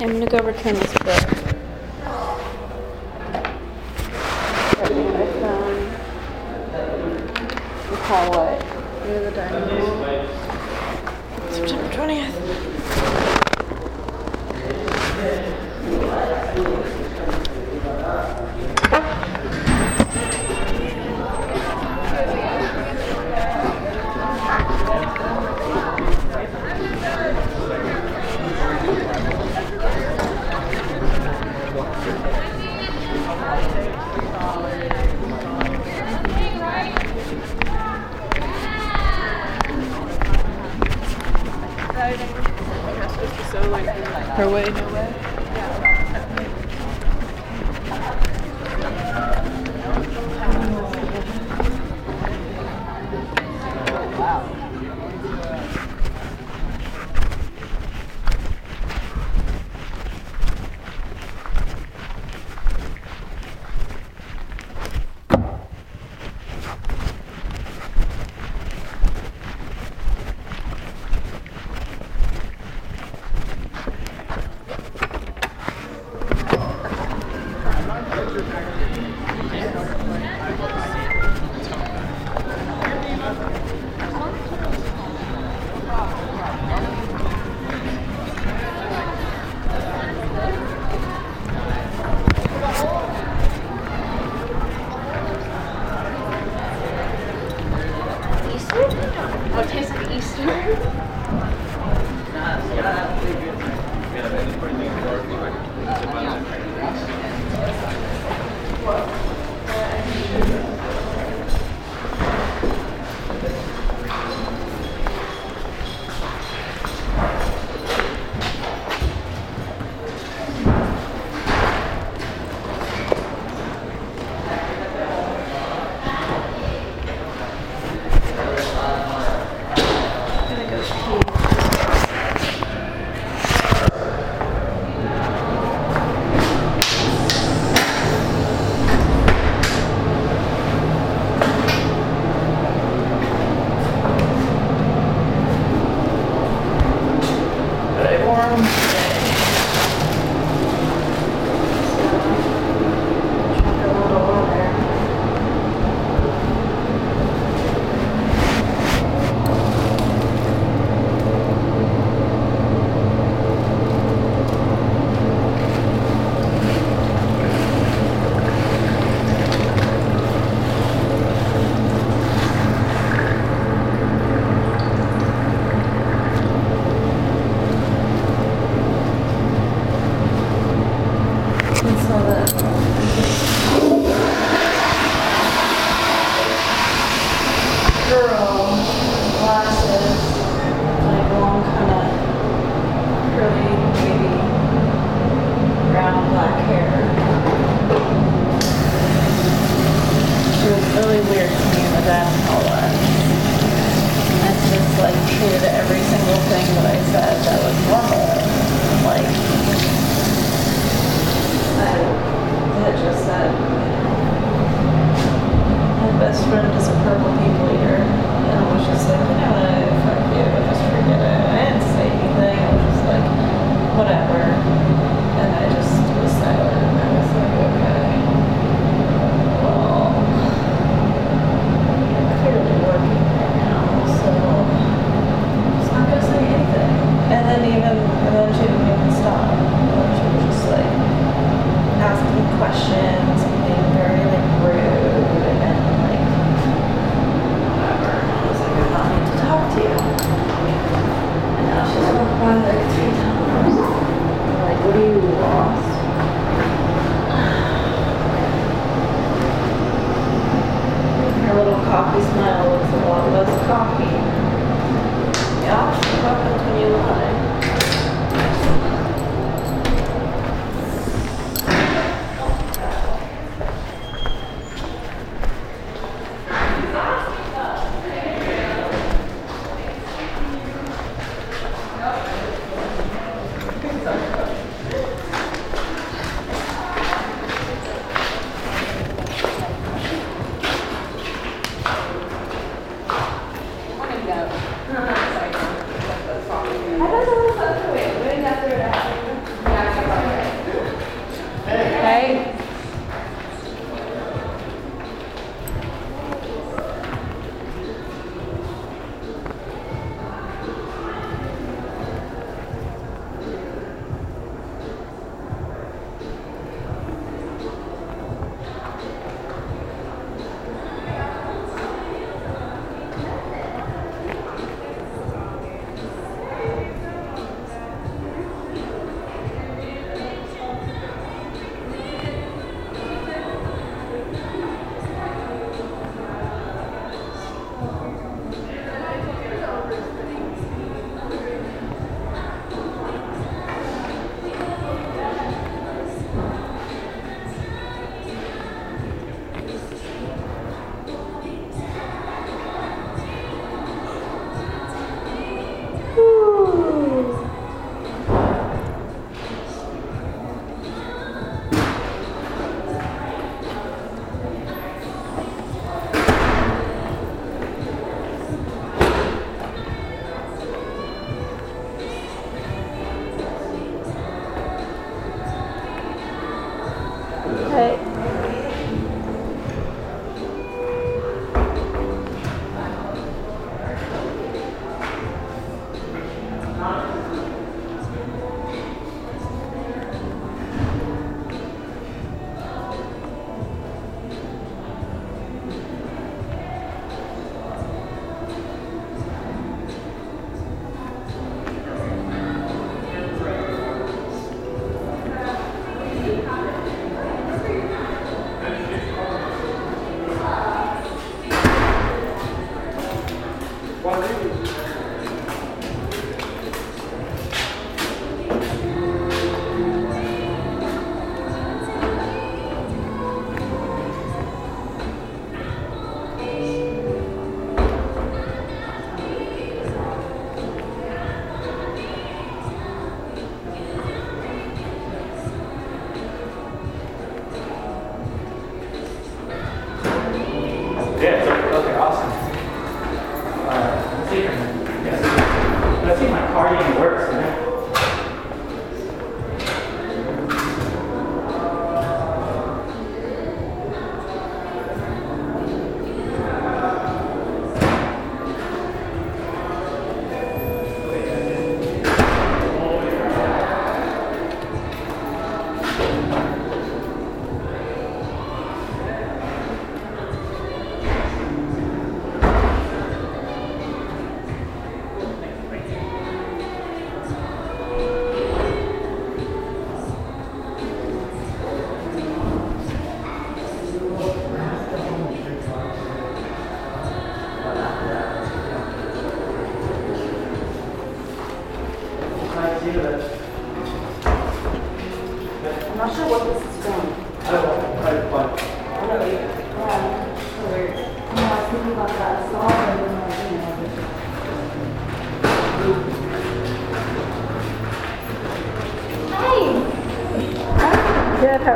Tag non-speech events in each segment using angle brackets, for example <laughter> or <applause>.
I'm gonna go return this book. I found recall what? Near the room. September twentieth. Her way, no way.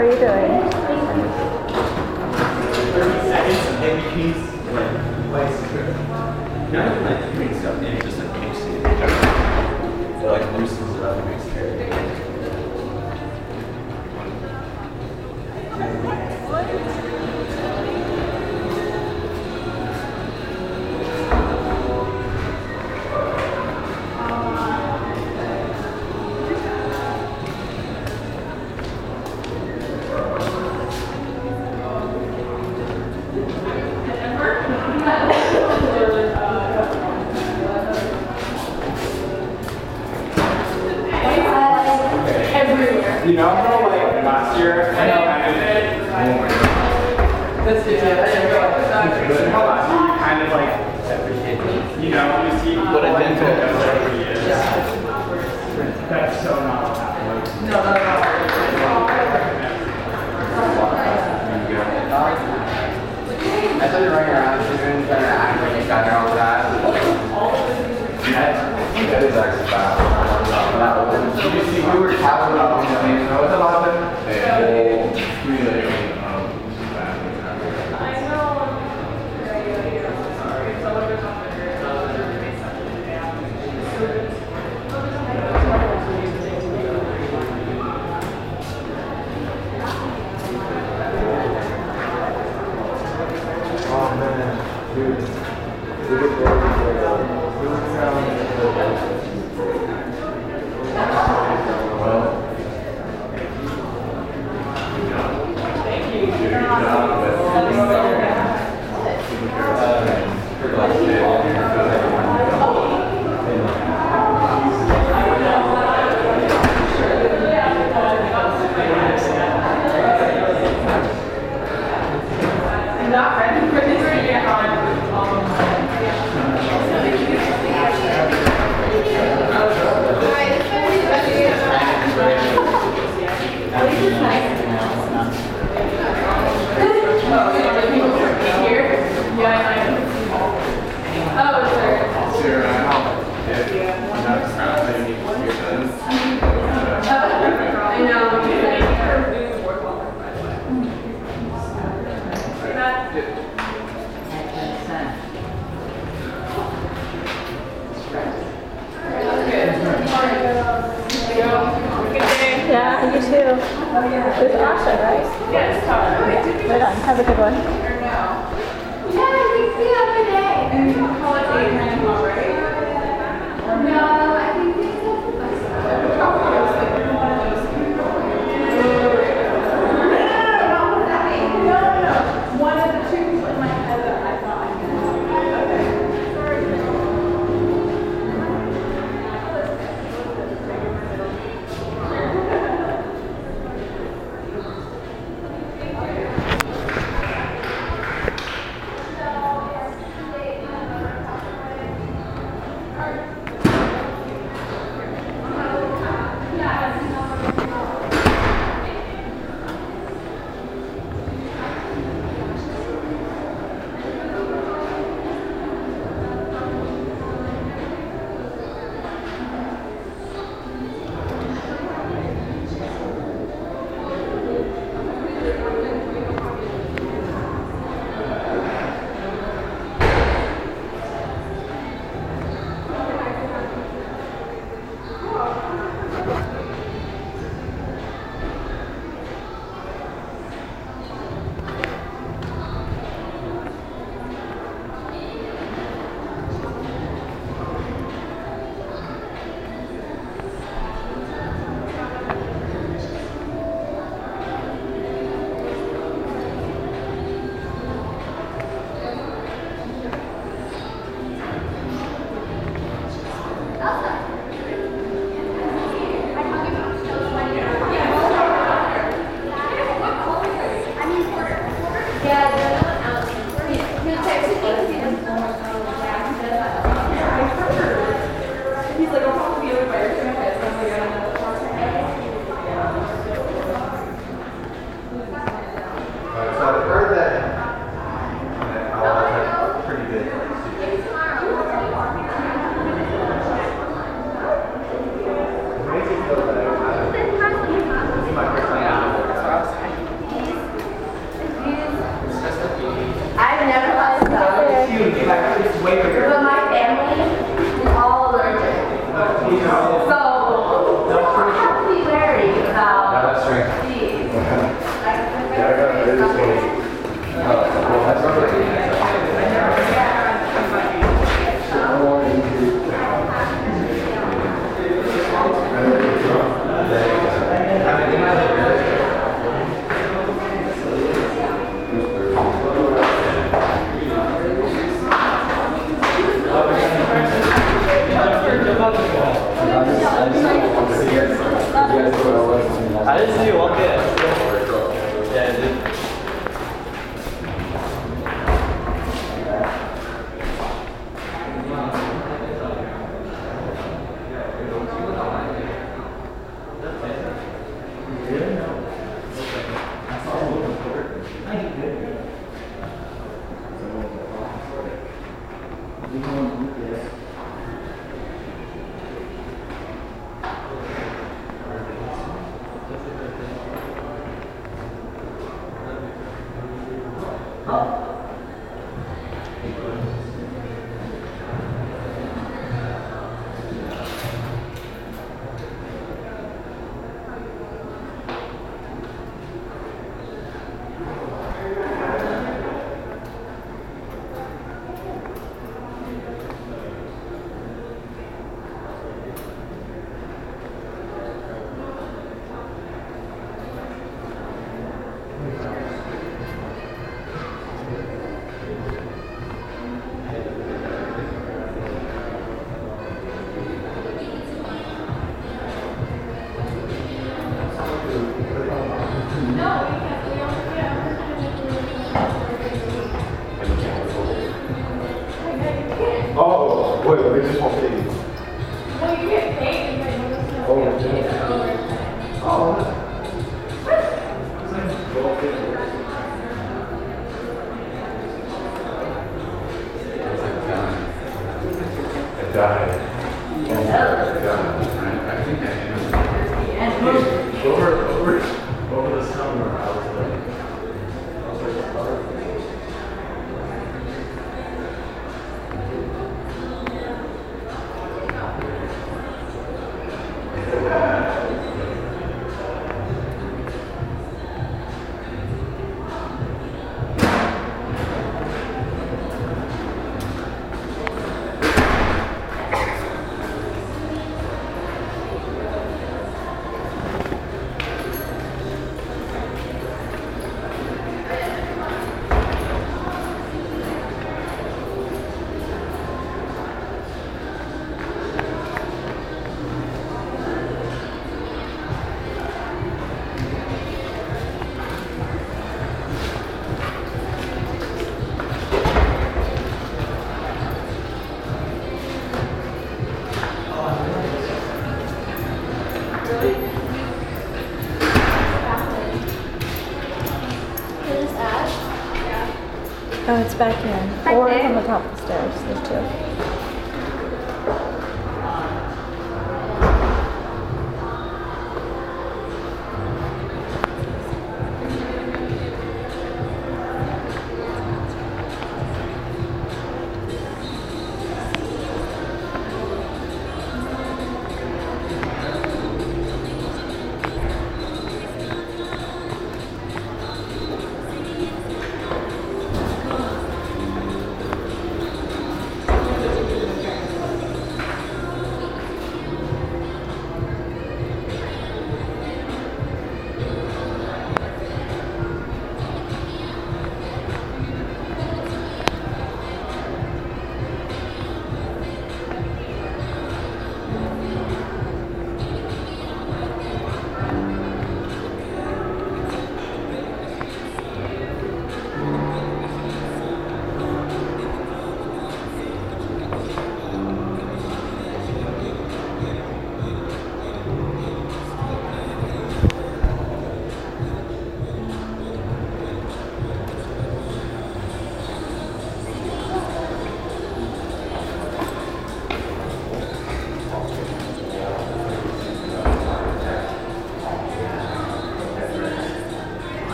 Are you doing? Dude. back in, back or in? from the top.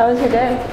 How was your day?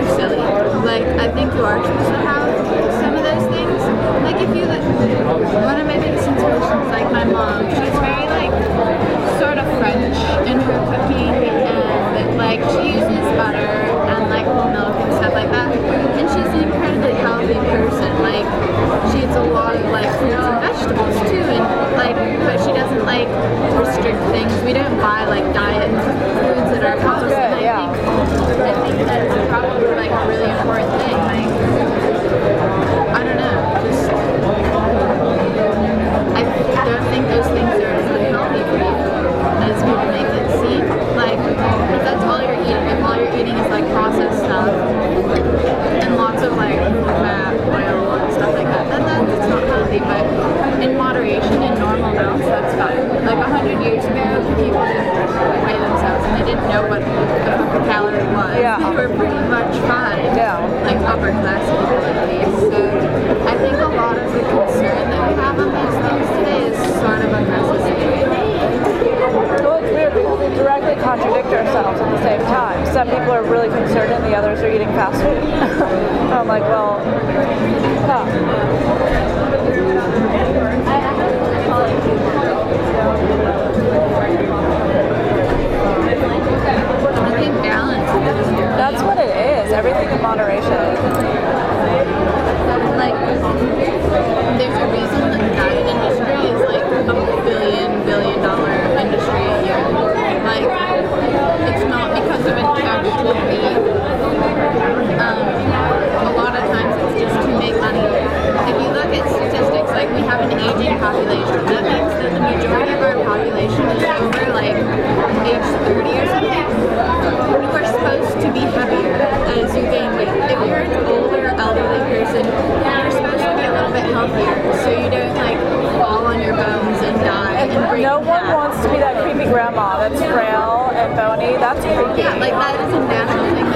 are silly. Like, I think you are supposed to have some of those things. Like, if you, one of my biggest inspirations, like my mom, she's very, like, sort of French in her cooking, and, like, she uses butter and, like, milk and stuff like that. And she's an incredibly healthy person. Like, she eats a lot of, like, fruits and vegetables, too, and, like, but she doesn't, like, restrict things. We don't buy, like, diet foods at our house. I think that's probably like a really important thing. Like, I don't know. Just, I don't think those things are healthy for you as people make it seem. Like, if that's all you're eating, if all you're eating is like processed stuff and lots of like fat, oil, and stuff like that, then that's not healthy. But in moderation, in normal amounts, that's fine. Like a hundred years ago, people didn't weigh themselves and they didn't know what the calorie was. Yeah. They were pretty much fine. Yeah. Like upper class people at least. So I think a lot of the concern that we have on these things today is sort of unnecessary. It's weird because we directly contradict ourselves at the same time. Some people are really concerned and the others are eating fast food. <laughs> I'm like, well, huh. That's what it is. Everything in moderation. Like, there's a reason the diet industry is like a billion, billion dollar industry. Like, it's not because of. Um, a lot sometimes it's just to make money. If you look at statistics, like we have an aging population. That means that the majority of our population is over like age 30 or something. You are supposed to be heavier as you gain weight. If you're an older elderly person, you're supposed to be a little bit healthier so you don't like fall on your bones and die and break. No one wants to be that creepy grandma that's frail and bony. That's creepy. Yeah, like that is a natural thing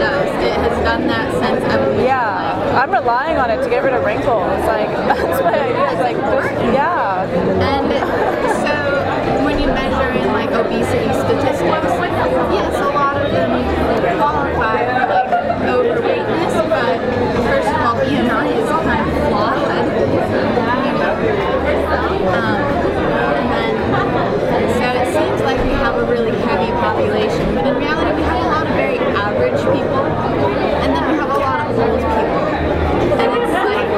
does. It has done that since evolution. Yeah, I'm relying on it to get rid of wrinkles. Like <laughs> that's my idea. It's like just yeah. And so when you measure in like obesity statistics, yes, a lot of them qualify for like overweightness, but first of all, BMI is kind of flawed. You know? Um, and then, so it seems like we have a really heavy population, but in reality, we have a lot of people, and then we have a lot of old people. And it's like,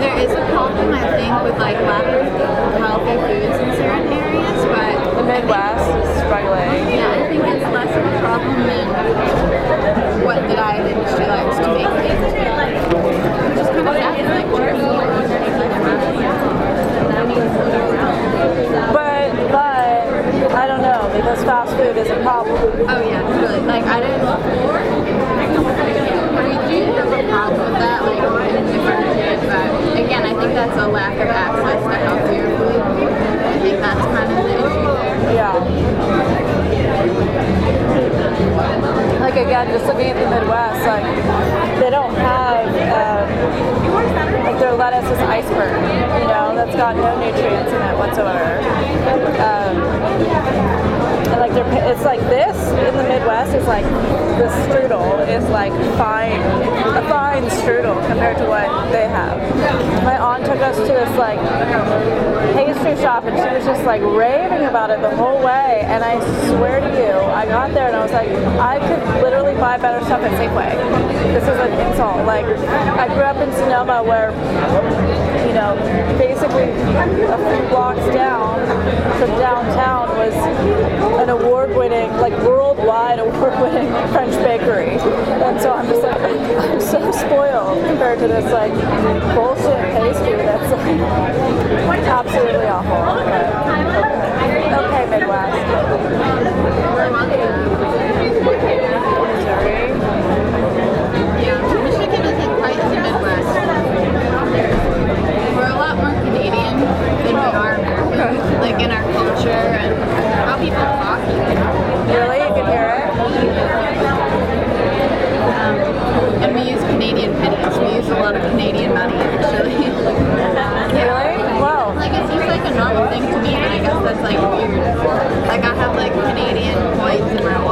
there is a problem, I think, with like lack of healthy foods in certain areas, but The Midwest is struggling. yeah, I think it's less of a problem than what the diet industry likes to make it. Which is kind of sad, like, we're But but I don't know because fast food is a problem. Oh yeah, really. Like I don't. We do have a problem with that, like in different areas, but again, I think that's a lack of access to healthier food. I think that's kind of. Yeah. Like again, just looking at the Midwest, like they don't have um, like their lettuce is iceberg, you know, that's got no nutrients in it whatsoever. Um, and like they're, it's like this in the Midwest is like the strudel is like fine, a fine strudel compared to what they have. My aunt took us to this like pastry shop and she was just like raving about it the whole way. And I swear to you, I got there and I was like, I could literally buy better stuff at Safeway. This is an insult. Like, I grew up in Sonoma where, you know, basically a few blocks down from downtown was an award-winning, like worldwide award-winning <laughs> French bakery. And so I'm just like, <laughs> I'm so spoiled compared to this like bullshit pastry that's like absolutely awful. But, okay. okay, Midwest. We're a lot more Canadian than we are <laughs> like in our culture and how people talk. Really? You can hear it? Um, and we use Canadian pennies. We use a lot of Canadian money, actually. <laughs> Really? Wow. Like it seems like a normal thing to me, but I guess that's like weird. Like I have like Canadian coins in my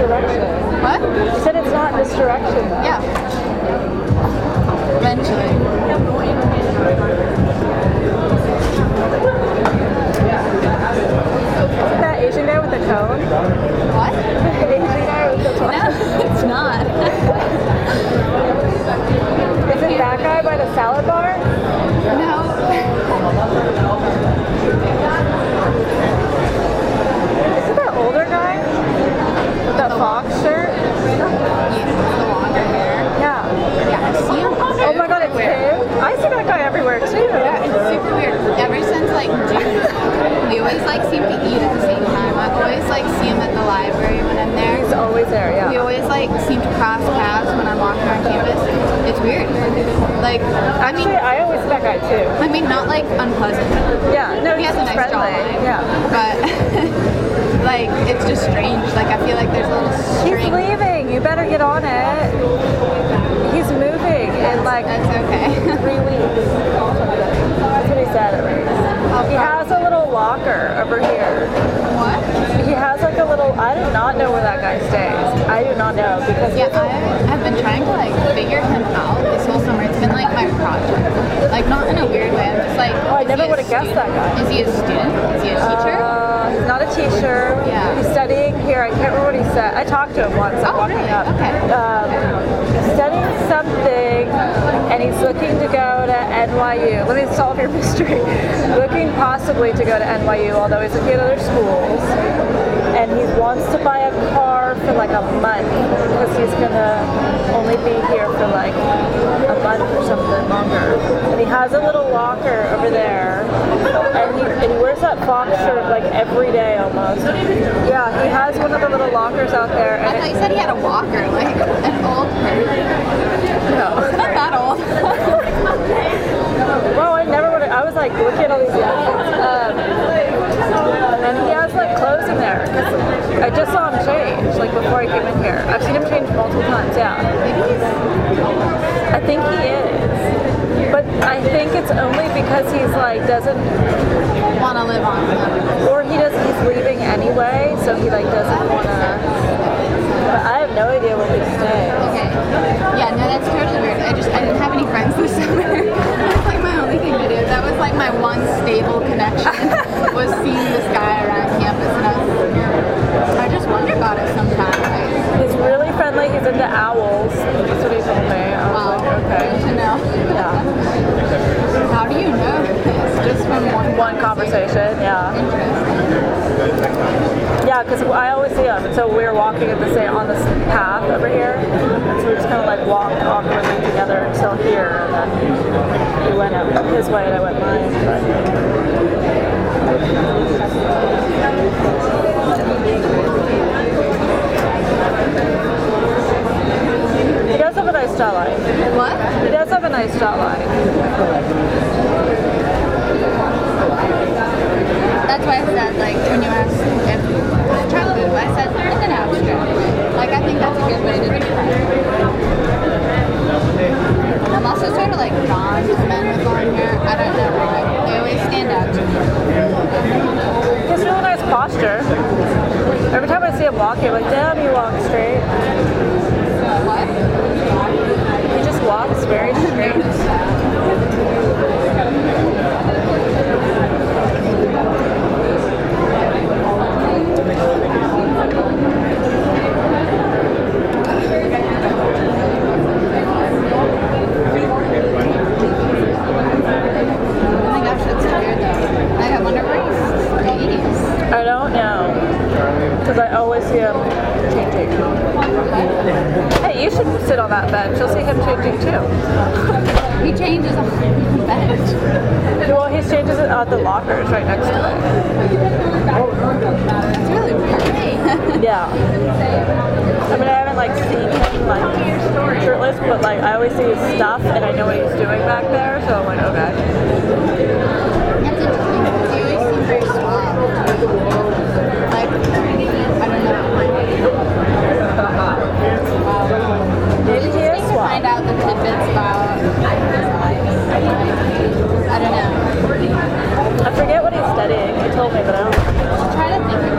direction. What? You said it's not this direction. Though. Yeah. NYU, although he's looking at other schools. And he wants to buy a car for like a month because he's gonna only be here for like a month or something longer. And he has a little locker over there, and he, and he wears that box shirt like every day almost. Yeah, he has one of the little lockers out there. And I thought you said he had a walker, like an old person. No, <laughs> not that old. <laughs> well, I never was like looking at all these outfits, um, and he has like clothes in there. I just saw him change like before I came in here. I've seen him change multiple times. Yeah, I think he is, but I think it's only because he's like doesn't want to live on, or he does. He's leaving anyway, so he like doesn't want to. But I have no idea where he stays. Okay. Yeah, no, that's totally weird. I just I didn't have any friends this <laughs> summer like my one stable connection <laughs> was seeing this guy around campus, and I was I just wonder about it sometimes. He's really friendly. He's into owls. That's what he told me. I was Wow. like, oh, okay. Good to know. Yeah. How do you know this? Just from one One conversation. Yeah. Yeah, because I always see him. So we were walking at the same on this path over here, and so we just kind of like walked awkwardly together until here, and then he went up his way and I went mine. But he does have a nice jawline. What? He does have a nice jawline. That's why I said, like, when you if move, I said in an abstract. Like, I think that's a good way to describe it. I'm also sort of like drawn to men with long hair. I don't know why. They always stand out to me. He has really nice posture. Every time I see him walking, I'm like, damn, you walk straight. What? He just walks very straight. Oh my gosh, that's so weird though. Like, I wonder where he's dating. I don't know. Because I always see him changing. Hey, you should sit on that bench. You'll see him changing too. <laughs> He changes on the bench. Well, he changes it at the lockers right next to It's really weird. it. <laughs> Yeah. I mean, I haven't like seen him like shirtless, but like I always see his stuff and I know what he's doing back there, so I'm like, okay. Studying. He told me, but I don't. I'm to think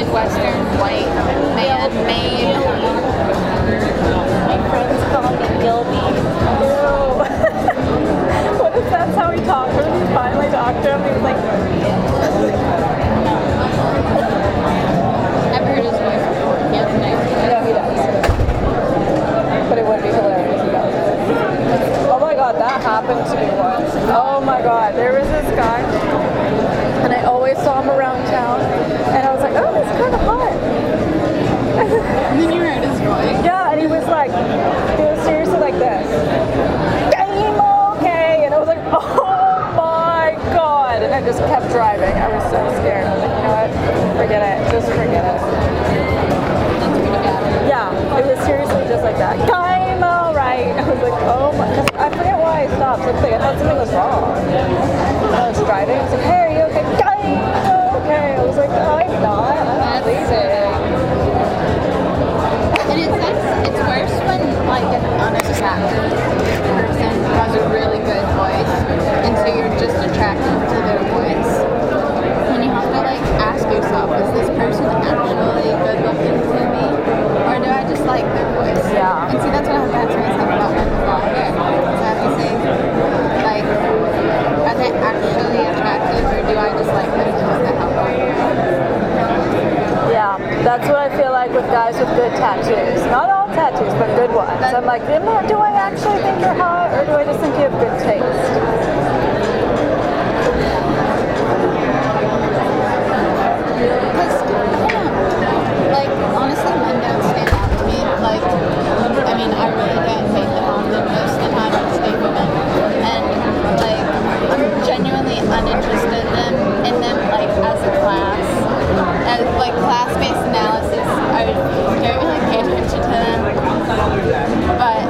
Midwestern white man made. <laughs> My friends call me Gilby. Ew. what if that's how he talked? What if he finally talked to him? He was like, I've heard his voice before. He has a nice voice. no, he does. But it would be hilarious if he does. Oh my god, that happened to me once. Oh my god, there was this guy, always saw him around town, and I was like, oh, he's kind of hot. And then you heard his voice. Yeah, and he was like, he was seriously like this. I'm okay. And I was like, oh my god. And I just kept driving. I was so scared. I was like, you know what? Forget it. Just forget it. That's pretty bad. Yeah, it was seriously just like that. I'm alright. I was like, oh my. I forget why I stopped. Like, I thought something was wrong. I was driving. I was like, hey, are you okay? Okay. I was like, oh, I'm not. I'm That's so leaving. And it's, that's, it's worse when like an unattractive person has a really good voice, and so you're just attracted to their voice. When you have to like ask yourself, is this person actually good looking to me, or do I just like their voice? Yeah. And see, that's what I have to ask myself about my father. So I have to say, like, are they actually do I just like because they have one? Yeah, that's what I feel like with guys with good tattoos. Not all tattoos, but good ones. I'm like, do I actually think you're hot, or do I just think you have good taste? Because, I don't know, like, honestly, men don't stand out to me. Like, I mean, I really don't hate them on them most of the time, I just hate women. And, like, I'm genuinely uninterested in them, like, as a class. As, like, class-based analysis, I don't really pay attention to them. But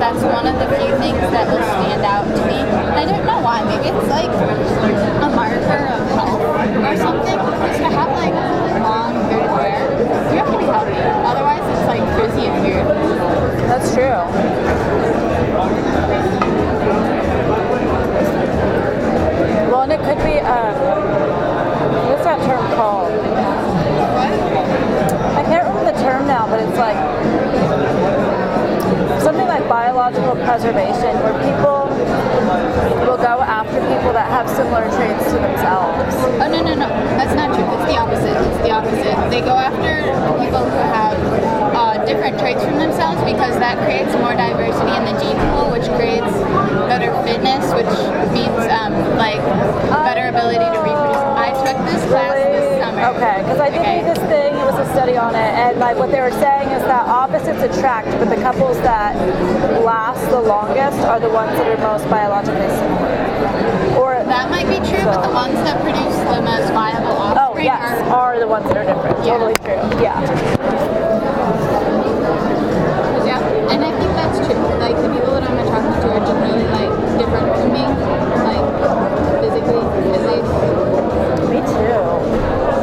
that's one of the few things that will stand out to me. And I don't know why. Maybe it's, like, a marker of health or something. To have like long good hair, you have to be healthy. Otherwise, it's like frizzy and weird. That's true. Well, and it could be, um, what's that term called? I can't remember the term now, but it's like something like biological preservation, where people will go after people that have similar traits to themselves. Oh no no no, that's not true. It's the opposite. It's the opposite. They go after people who have uh, different traits from themselves because that creates more diversity in the gene pool, which creates better fitness, which means um, like better ability to reproduce. I took this class this summer. Okay, because I did Okay. this thing, it was a study on it, and like what they were saying is that opposites attract, but the couples that last the longest are the ones that are most biologically similar. Or That might be true, but the ones that produce the most viable oh offspring yes, are are the ones that are different. Yeah. Totally true. Yeah, and I think that's true. Like the people that I'm attracted to are generally me, like physically, physics. Me too.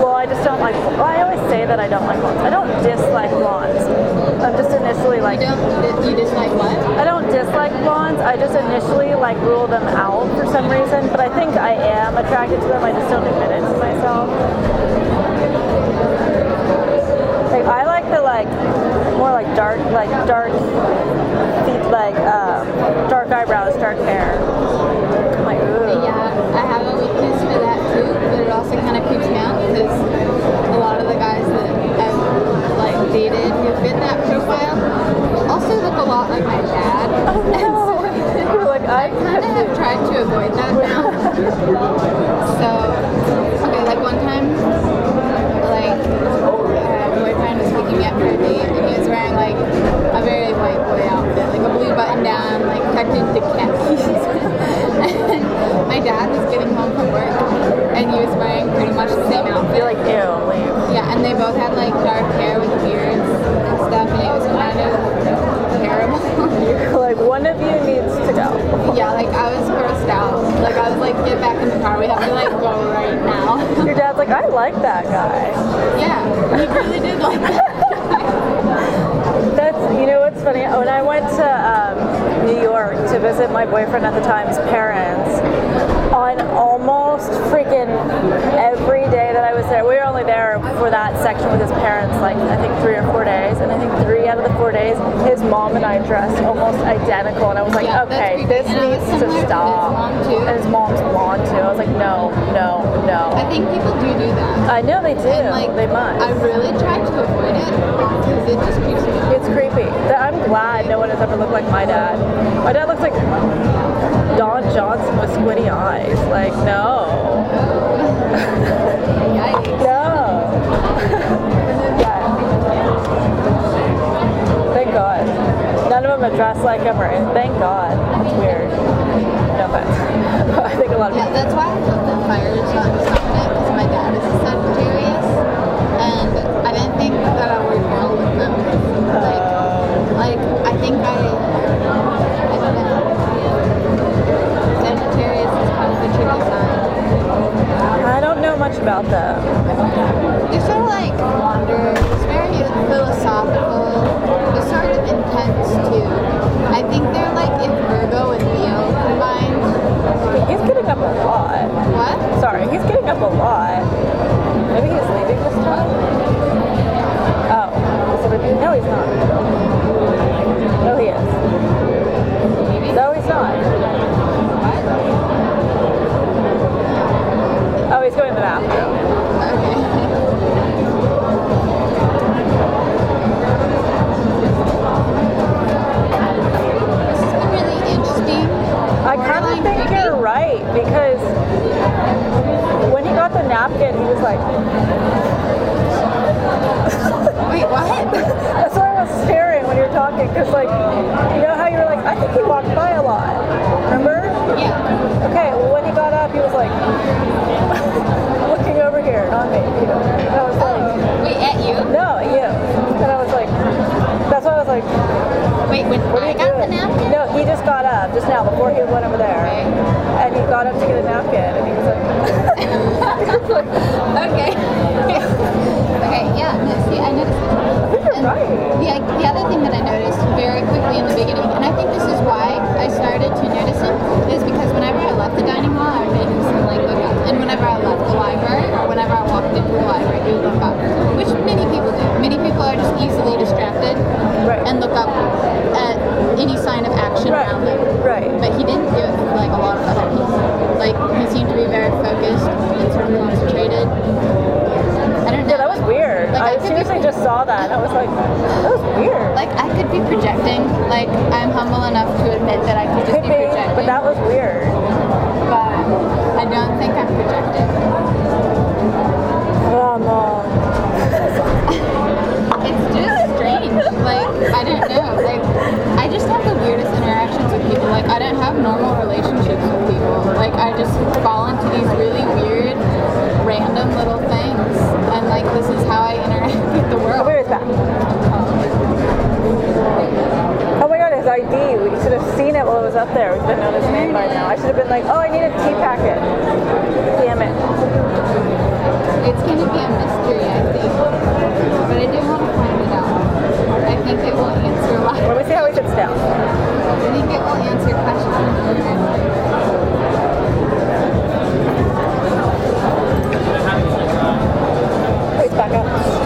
Well, I just don't like. Well, I always say that I don't like blondes. I don't dislike blondes. I'm just initially like. You don't, you dislike what? I don't dislike blondes. I just initially like rule them out for some reason, but I think I am attracted to them. I just don't admit it to myself. More like dark, like dark feet, like um, dark eyebrows, dark hair. I'm like ooh. Yeah, I have a weakness for that too, but it also kind of creeps me out because a lot of the guys that I've like dated who fit that profile also look a lot like my dad. Oh <laughs> no! <laughs> You're like I kind of have tried to avoid that now. <laughs> so, okay, like one time, like was picking me up for a date, and he was wearing like a very white boy outfit, like a blue button down, like tucked into khakis. and <laughs> my dad was getting home from work, and he was wearing pretty much the same outfit. You're like ew, leave. Yeah, and they both had like dark hair with beards and stuff, and it was kind of terrible. like one of you go. Yeah, like I was grossed out. Like I was like, get back in the car. We have to like go right now. Your dad's like, I like that guy. yeah, he really did like that. That's you know what's funny. When I went to um, New York to visit my boyfriend at the time's parents, on almost freaking every day that I was there, we only there for that section with his parents, like I think three or four days, and I think three out of the four days, his mom and I dressed almost identical, and I was like, Yeah, okay, this needs to his stop. mom, too. And his mom's blonde too. I was like, no, no, no. I think people do do that. I know they do. And like, they must. I really tried to avoid it because it just creeps me out. It's creepy. I'm glad no one has ever looked like my dad. My dad looks like Don Johnson with squinty eyes. Like, no. <laughs> Yikes. No. Thank God. None of them are dressed like him or. Thank God. It's weird. No offense. <laughs> I think a lot of Yeah, people. that's why I thought that fire is not dominant because my dad is a Sagittarius, and I didn't think that I would well with them. Like, like I think I much about them. They're sort of like wanderers, very philosophical. They're sort of intense too. I think they're like if Virgo and Leo combined. He's getting up a lot. What? Sorry, he's getting up a lot. Maybe he's leaving this time? Oh. No, he's not. No, he is. Maybe. No, he's not. Oh, he's going to the bathroom. Okay. This has been really interesting. I kind of think creepy. you're right because when he got the napkin, he was like, Wait, what? <laughs> that's why I was staring when you were talking because, like, you know how you were like, I think he walked by a lot. Remember? Yeah. Okay, well, when he got up, he was like <laughs> looking over here, not me. You know? And I was like, oh, Wait, at you? no, at you. And I was like, that's why I was like, Wait, when what are I you got doing? the napkin? No, he just got up just now before he went over there. Okay. And he got up to get a napkin, and he was like, <laughs> Okay. okay, yeah, no, see, I noticed this. You're And right. The, the other thing that I noticed very quickly in the beginning, and I think this is why I started to notice him, is Dynamo, I would him some like look up. And whenever I left the library, or whenever I walked into the library, he would look up, which many people do. Many people are just easily distracted right. and look up at any sign of action right. around them. Right. But he didn't do it with, like a lot of other people. Like he seemed to be very focused and sort of concentrated literally just saw that and I was like, that was weird. Like I could be projecting. Like I'm humble enough to admit that I could just Could be <laughs> be, projecting. but that was weird. but I don't think I'm projecting. Oh no. <laughs> It's just strange. Like I don't know. Like I just have the weirdest interactions with people. Like I don't have normal relationships with people. Like I just fall into these really weird, random little things, and like this is how I interact the world. Where is that? Oh my god, his ID. We should have seen it while it was up there. We should have known his name by now. I should have been like, oh, I need a tea packet. Damn it. It's gonna be a mystery, I think, but I do want to find it out. I think it will answer a lot. Let me see how he sits down. I think it will answer questions. Back up.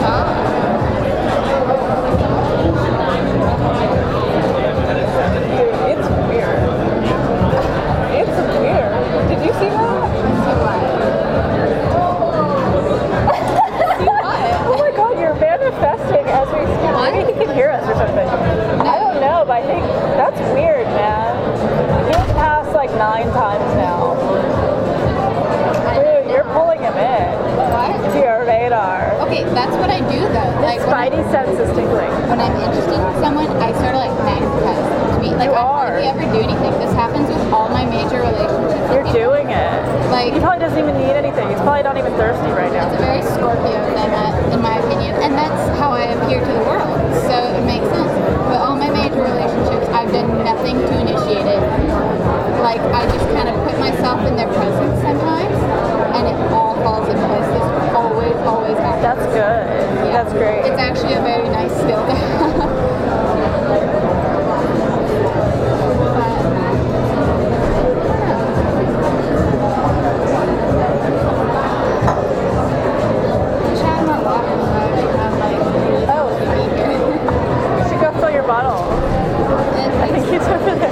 Did you see that? <laughs> Oh my god, you're manifesting as we speak. Maybe he can hear us or something. I don't know, but I think that's weird, man. He's passed like nine times now. Dude, you're pulling him in What? to your radar. Okay, that's what I do though. Like Spidey sense is tingling. when I'm interested in someone, I sort of like manifest like You I hardly ever do anything. This happens with all my major relationships. You're doing it. Like He probably doesn't even need anything. He's probably not even thirsty right now. it's a very Scorpio thing, in my opinion, and that's how I appear to the world. So it makes sense. But all my major relationships, I've done nothing to initiate it. Like I just kind of put myself in their presence sometimes, and it all falls in place. This always, always happens. That's good. Yeah. That's great. It's actually a very nice skill to have. <laughs> over there.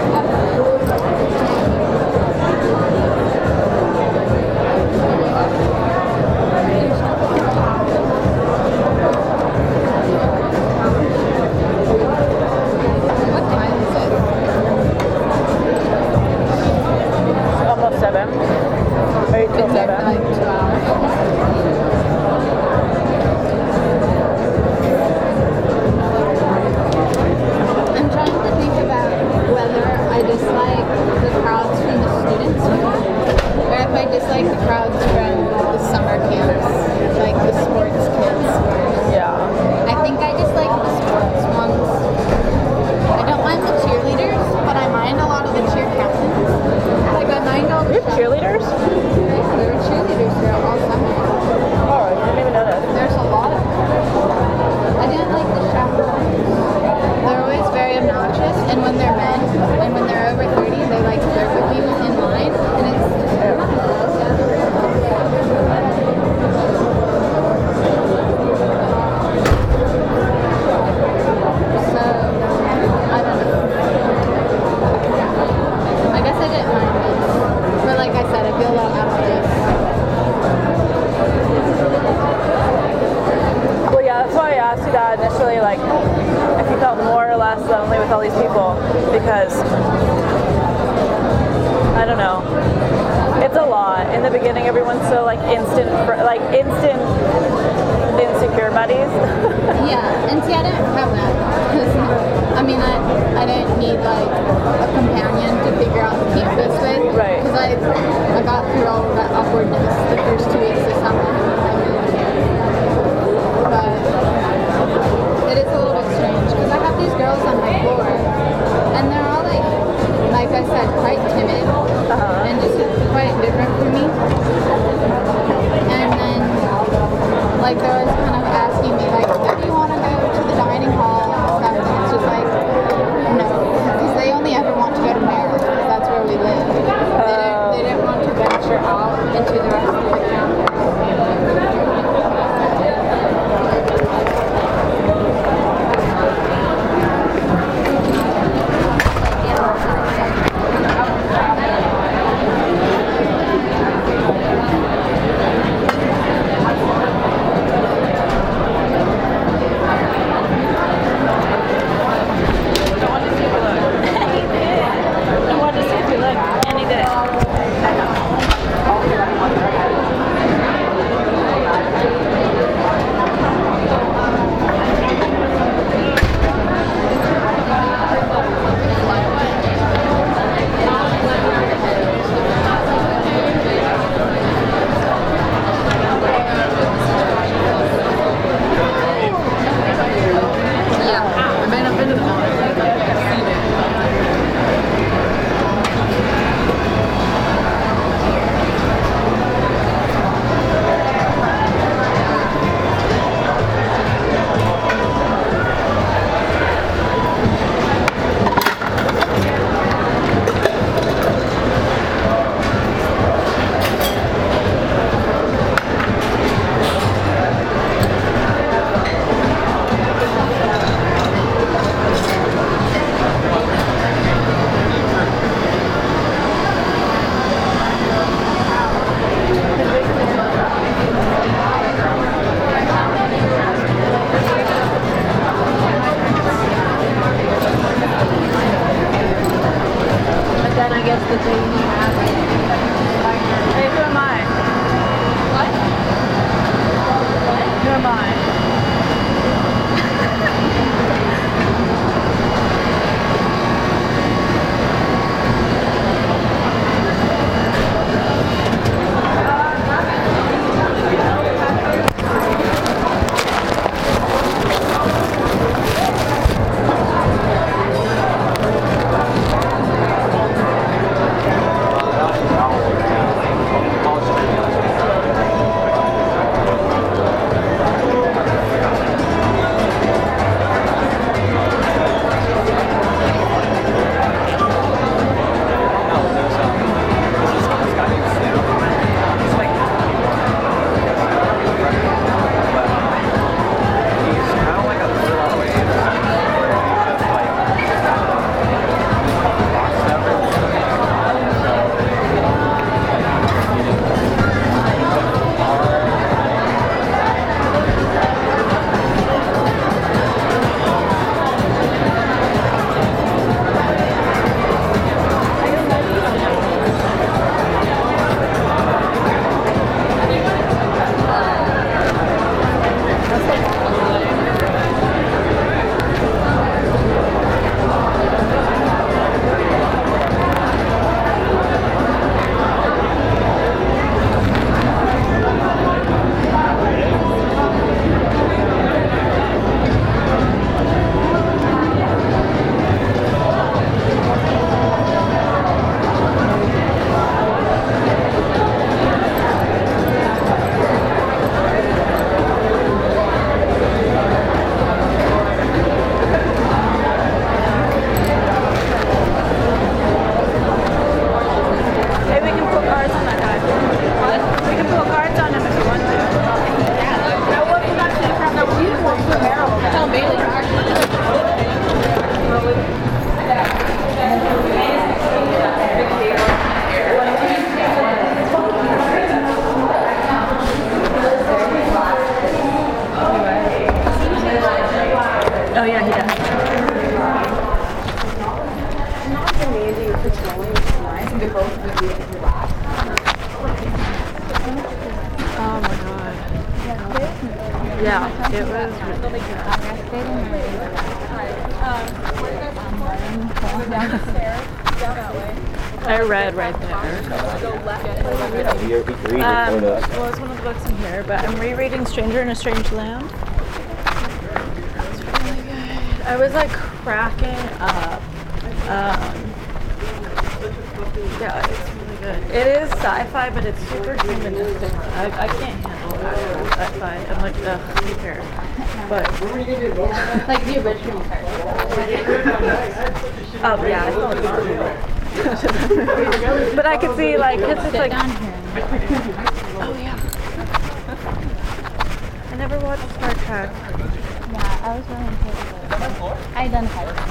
Strange Land. It's really good. I was like cracking up. Um, yeah, it's really good. It is sci-fi, but it's super humanistic. I, I can't handle actual sci-fi. I'm like, ugh, who cares? But Like the original oh yeah, I thought it was cool. but I could see like it's just like down here. oh yeah. I never watched Star Trek. Yeah, I was really into it. I identified with them.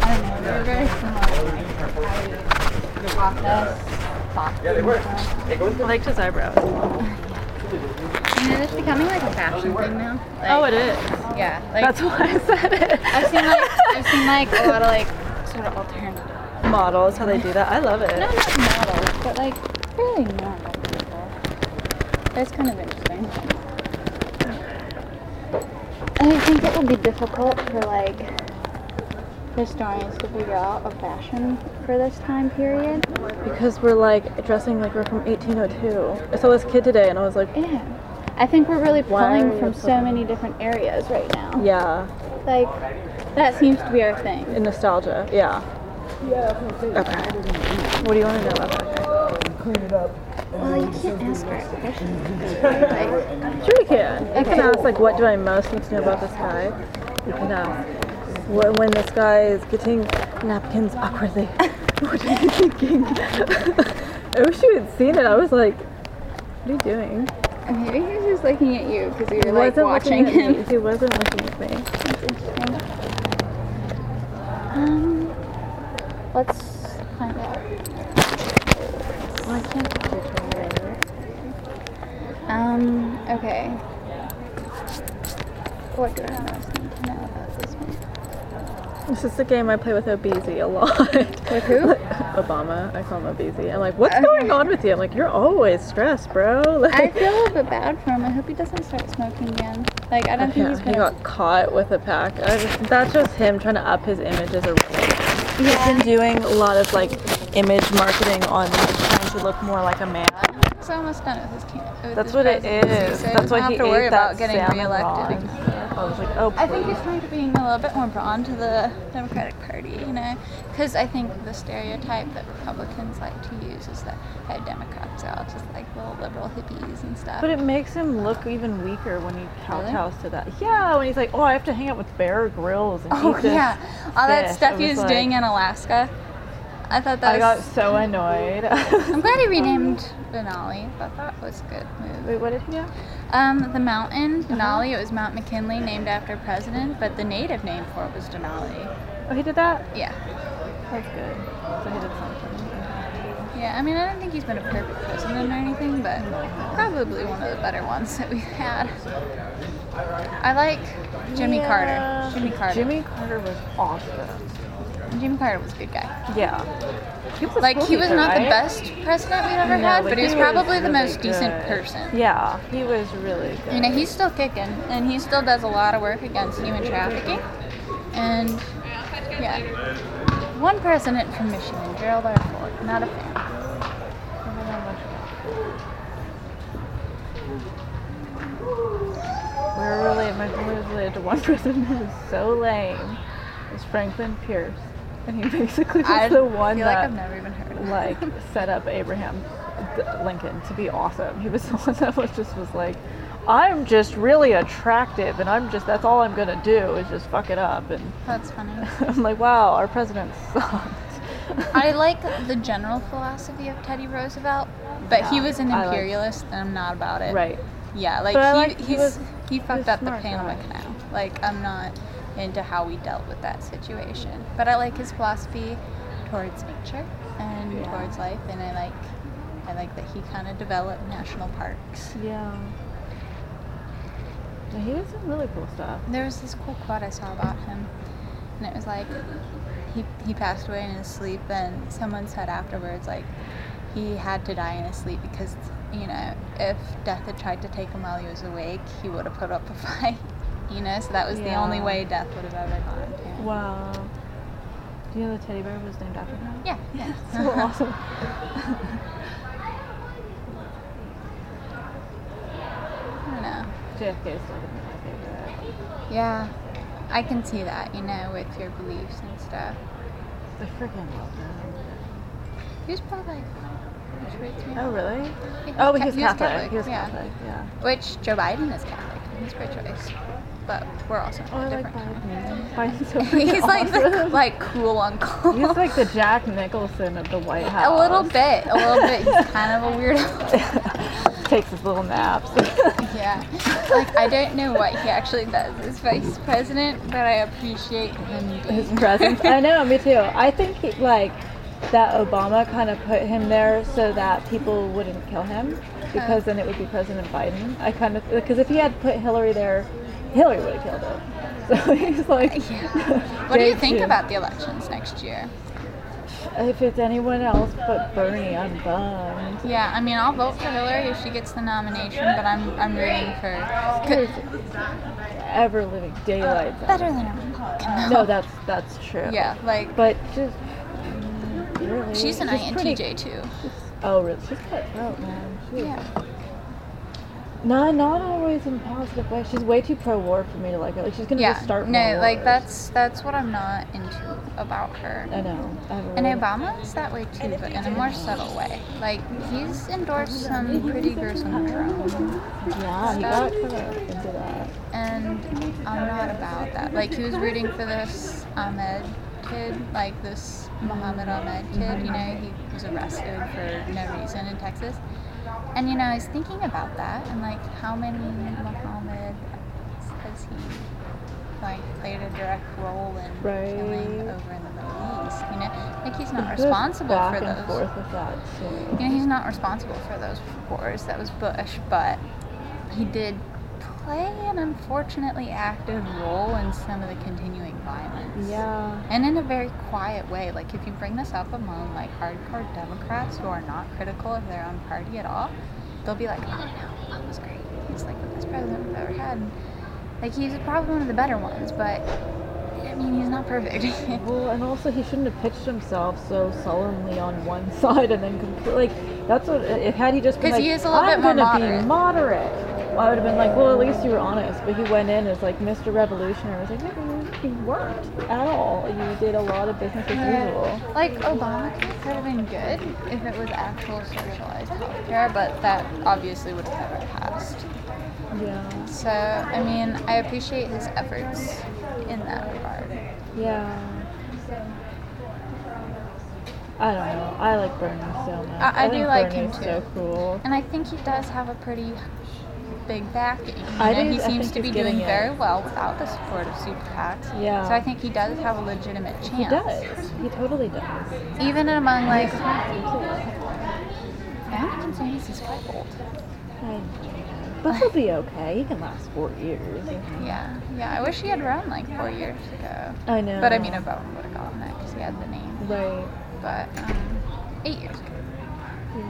I don't know, they were very similar. Like, how you process thoughts and stuff. I liked his eyebrows. <laughs> You know, it's becoming like a fashion thing now. Like, Oh, it is. Yeah, like That's why I said it. I've seen like I've seen like a lot of like sort of alternative. models how they do that. I love it. No, not models, but like really normal people. It's kind of interesting. And I think it will be difficult for like historians to figure out a fashion for this time period. Because we're like dressing like we're from 1802. I saw this kid today and I was like, Yeah. I think we're really pulling from so pulling? many different areas right now. yeah, Like that seems to be our thing. in nostalgia. Yeah. Yeah, Okay. What do you want to know about that guy? Well, you can't ask her questions. <laughs> Like, Sure you can. You can ask like, what do I most need to know about this guy? You can ask when this guy is getting napkins awkwardly. <laughs> what are you thinking? I wish you had seen it. I was like, what are you doing? maybe he was just looking at you because you were like wasn't watching him. me. He wasn't looking at me. That's interesting. Um, let's find out. Well, I can't picture it. Um, okay. What do I need to know about this one? This is the game I play with Obeezy a lot. With who? <laughs> Obama. I call him Obeezy. I'm like, what's going on with you? I'm like, you're always stressed, bro. <laughs> Like, I feel a little bit bad for him. I hope he doesn't start smoking again. Like, I don't think he's he gonna. got caught with a pack. I just, that's just him trying to up his image as a He's Yeah. been doing a lot of like image marketing on like, trying to look more like a man. He's almost done with his with That's his what it is. So he That's why have he to worry about getting reelected. raw. I was like, oh, I think he's trying to being a little bit more drawn to the Democratic Party, you know, because I think the stereotype that Republicans like to use is that hey, Democrats are all just like little liberal hippies and stuff. But it makes him look even weaker when he Really? kowtows to that. Yeah, when he's like, oh, I have to hang out with Bear Grylls and oh yeah, all that stuff he was like- doing in Alaska. I thought that I got so annoyed. <laughs> I'm glad he <laughs> renamed Denali. I thought that was a good move. Wait, what did he do? Um, the mountain Uh-huh. Denali. It was Mount McKinley, named after a president, but the native name for it was Denali. Oh, he did that? Yeah. That's good. So he did something. Yeah, I mean, I don't think he's been a perfect president or anything, but probably one of the better ones that we've had. I like Jimmy Carter. Jimmy Carter. Jimmy Carter was awesome. Jimmy Carter was a good guy. Yeah. He was Like, he was not the right? best president we've ever No, had, but he was probably the really most decent good. person. Yeah, he was really good. You know, he's still kicking, and he still does a lot of work against human trafficking. And, yeah. One president from Michigan, Gerald R. Ford. Not a fan. We're really, my family was related to one <laughs> person who was so lame. It was Franklin Pierce. And he basically was I the one feel like that I've never even heard of like set up Abraham Lincoln to be awesome. He was <laughs> the one that was just was like, I'm just really attractive, and I'm just that's all I'm gonna do is just fuck it up. And That's funny. <laughs> I'm like, wow, our president sucked. I <laughs> like the general philosophy of Teddy Roosevelt, but he was an I like- imperialist, and I'm not about it. right. Yeah, like But he, he was- he fucked was up the Panama. Canal. Like I'm not into how we dealt with that situation, but I like his philosophy towards nature and Yeah. towards life, and I like I like that he kind of developed national parks. Yeah. He did some really cool stuff. There was this cool quote I saw about him, and it was like he he passed away in his sleep, and someone said afterwards like he had to die in his sleep because you know if death had tried to take him while he was awake, he would have put up a <laughs> fight. You know, so that was the only way death would have ever gone him. Wow. Do you know the teddy bear was named after him? Yeah, yeah. <laughs> So awesome. <laughs> I don't know. JFK is still gonna be my favorite. Yeah, I can see that. You know, with your beliefs and stuff. I freaking love him. He was probably like which way me? Oh really? Yeah, Oh, he Ca- was Catholic. He was yeah. Catholic. Yeah. Which Joe Biden is Catholic. He's a great choice. But we're also Oh, I like different. Biden. Biden's so He's like the <laughs> like cool uncle. He's like the <laughs> Jack Nicholson of the White House. a little bit, a little bit. He's <laughs> kind of a weirdo. Takes his little naps. yeah, like I don't know what he actually does as vice president, but I appreciate him. his presence. I know, me too. I think he, like that Obama kind of put him there so that people wouldn't kill him because oh. then it would be President Biden. I kind of because if he had put Hillary there, Hillary would have killed him. <laughs> So he's like, yeah. What do you J2. think about the elections next year? If it's anyone else but Bernie, I'm bummed. Yeah, I mean, I'll vote for Hillary if she gets the nomination, but I'm I'm rooting for ever living daylight. Oh, out better than a. No, that's that's true. Yeah, like But just really, she's an INTJ too. Oh, really? She's cutthroat, man. She Yeah. No, not always in a positive way. She's way too pro-war for me to like her. Like she's gonna Yeah. just start. No, more like that's that's what I'm not into about her. I know. I And Obama is that way too, but in a more subtle way. Like he's endorsed some pretty gruesome drones, Yeah, he got into that. and I'm not about that. Like he was rooting for this Ahmed kid, like this Muhammad Ahmed kid. You know, he was arrested for no reason in Texas. And you know, I was thinking about that and like how many Muhammad has he like played a direct role in Right. killing over in the Middle East? You know, like he's not responsible back for and those. forth with that too. You know, he's not responsible for those wars. That was Bush, but he did play an unfortunately active role in some of the continuing violence. Yeah. And in a very quiet way. Like if you bring this up among like hardcore Democrats who are not critical of their own party at all, they'll be like, "Oh no, that was great. He's like the best president we've ever had." And, like he's probably one of the better ones, but I mean, he's not perfect. <laughs> Well, and also he shouldn't have pitched himself so sullenly on one <laughs> side and then completely like that's what if had he just been like he is a little I'm bit more gonna moderate." be moderate. Well, I would have been like, well, at least you were honest. But he went in as like Mr. Revolutionary. I was like, "Mm, you weren't at all. You did a lot of business as usual. Like Obamacare could have been good if it was actual socialized healthcare, but that obviously would have never passed. Yeah. So, I mean, I appreciate his efforts in that regard. Yeah. I don't know. I like Bernie so much. I- I do think like him too. so cool. And I think he does have a pretty big backing. I know, do- he seems think to be doing it. very well without the support of super PACs. Yeah. So I think he does have a legitimate chance. He does. He totally does. Even among like. Only concern is he's quite old. I- But he'll be okay. He can last four years. Yeah, yeah. I wish he had run like four years ago. I know. But I mean, Obama would have gotten it because he had the name. Right. But um, eight years ago.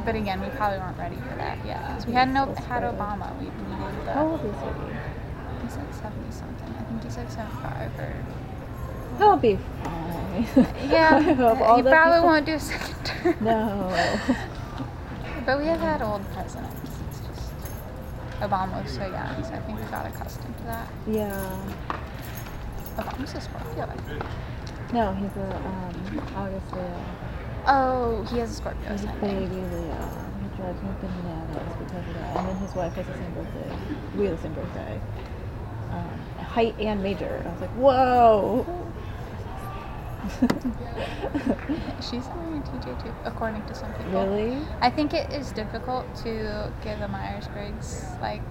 But again, we probably weren't ready for that yet because we hadn't o- had Obama. We needed the. How old is he? He said seventy something. I think he said seventy-five or. He'll be fine. Yeah, <laughs> I hope all he probably people- won't do a second term. No. <laughs> But we have had old presidents. Obama was so young, so I think we got accustomed to that. yeah. Obama's a Scorpio. No, he's a um, August Leo. Oh, he has a Scorpio He's a baby Leo. He drives me bananas because of that. And then his wife has the same birthday. We have the same birthday. Um, height and major. I was like, whoa. <laughs> She's an INTJ too, according to some people. really? I think it is difficult to give a Myers Briggs like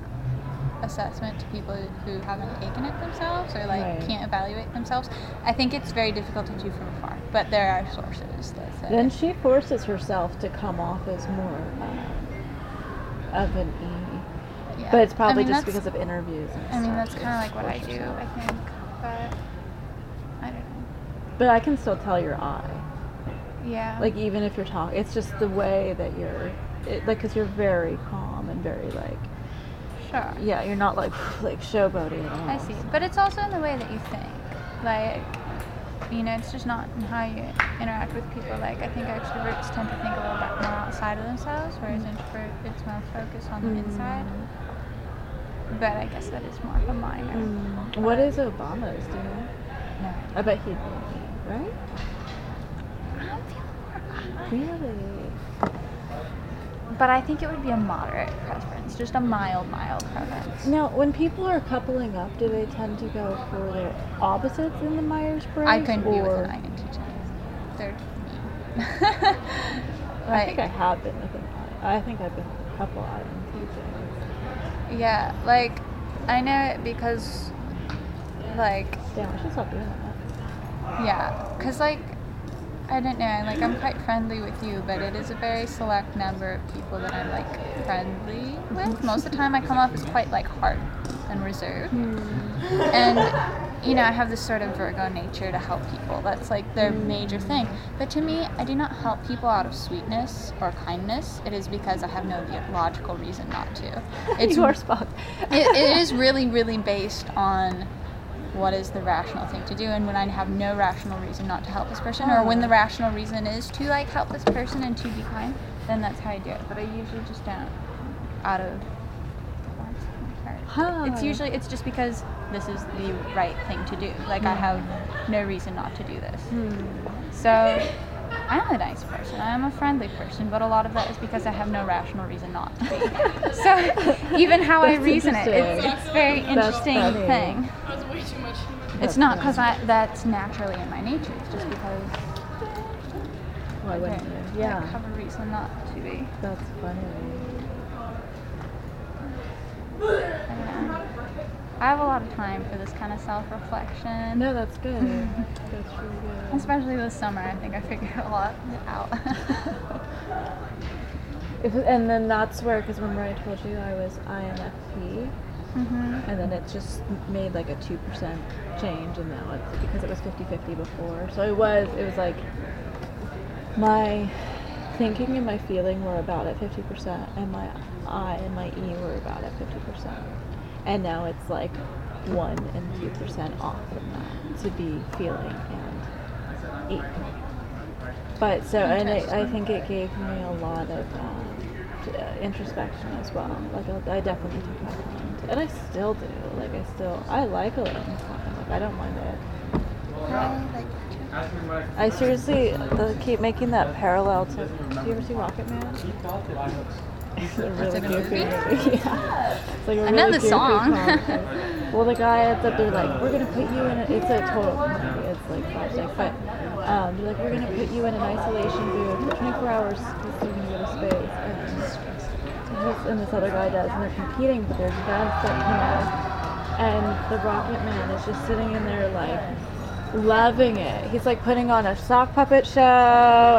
assessment to people who haven't taken it themselves or like Right. can't evaluate themselves. I think it's very difficult to do from afar, but there are sources that say. Then she forces herself to come off as more um, of an E. Yeah. But it's probably I mean, just because of interviews. And I mean, that's kind of like what I do, 4%. I think. But I don't know. But I can still tell your eye. Yeah. Like even if you're talking, it's just the way that you're, it, like, cause you're very calm and very like, sure. yeah, you're not like <sighs> like showboating at all. I see. But it's also in the way that you think. Like, you know, it's just not in how you interact with people. Like, I think extroverts tend to think a little bit more outside of themselves, whereas introvert, it's more focused on the inside. But I guess that is more of a minor. Mm. What is Obama's? Do you know? No. I bet he'd be right. I'm feeling more Really? But I think it would be a moderate preference, just a mild, mild preference. Now, when people are coupling up, do they tend to go for their opposites in the Myers Briggs? I couldn't be with an INTJ. They're mean. <laughs> I think <laughs> I have been with an I. I think I've been with a couple INTJs. yeah, like I know it because, like, Damn, I should stop doing that. Yeah, because like I don't know, like I'm quite friendly with you, but it is a very select number of people that I'm like friendly with. Most of the time, I come off as quite like hard and reserved, hmm. and <laughs> you know, I have this sort of Virgo nature to help people. That's like their hmm. major thing. But to me, I do not help people out of sweetness or kindness. It is because I have no logical reason not to. <laughs> It's you are spot. it, it <laughs> is really, really based on what is the rational thing to do. And when I have no rational reason not to help this person, or when uh-huh. the rational reason is to like help this person and to be kind, then that's how I do it. But I usually just don't out of wants of my heart. It's usually it's just because this is the right thing to do. Like I hmm. have no reason not to do this. Hmm. So I'm a nice person. I'm a friendly person, but a lot of that is because I have no rational reason not to be. <laughs> so even how I reason it, it's, it's very That's interesting funny. thing. That was way too much. It's not because I that's naturally in my nature. It's just because Why I wouldn't don't you? like, Yeah, have a reason not to be. that's funny. I don't know. I have a lot of time for this kind of self-reflection. No, that's good. <laughs> that's really good. Especially this summer, I think I figured a lot out. <laughs> If, and then that's where, because remember I told you I was INFP, hmm and then it just made like a 2% change, and now it's because it was 50 50 before. So it was, it was like my thinking and my feeling were about at 50%, and my I and my E were about at 50%. And now it's like 1 and 2% off from that to be feeling and E. But so, and it, I think it gave me a lot of uh, introspection as well. Like I, I definitely took my time, to, and I still do. Like I still, I like alone time. Like I don't mind it. I seriously keep making that parallel to. Do you ever see Rocket Man? It's a really a goofy movie? yeah. It's like a I really know the song. concept. <laughs> well, the guy ends up they're like, we're gonna put you in. A, it's a total movie. It's like flashback, but um, they're like, we're gonna put you in an isolation booth for 24 hours so you can go to space. And, this, and this other guy does, and they're competing, but there's events that you know. And the Rocket Man is just sitting in there like loving it. He's like putting on a sock puppet show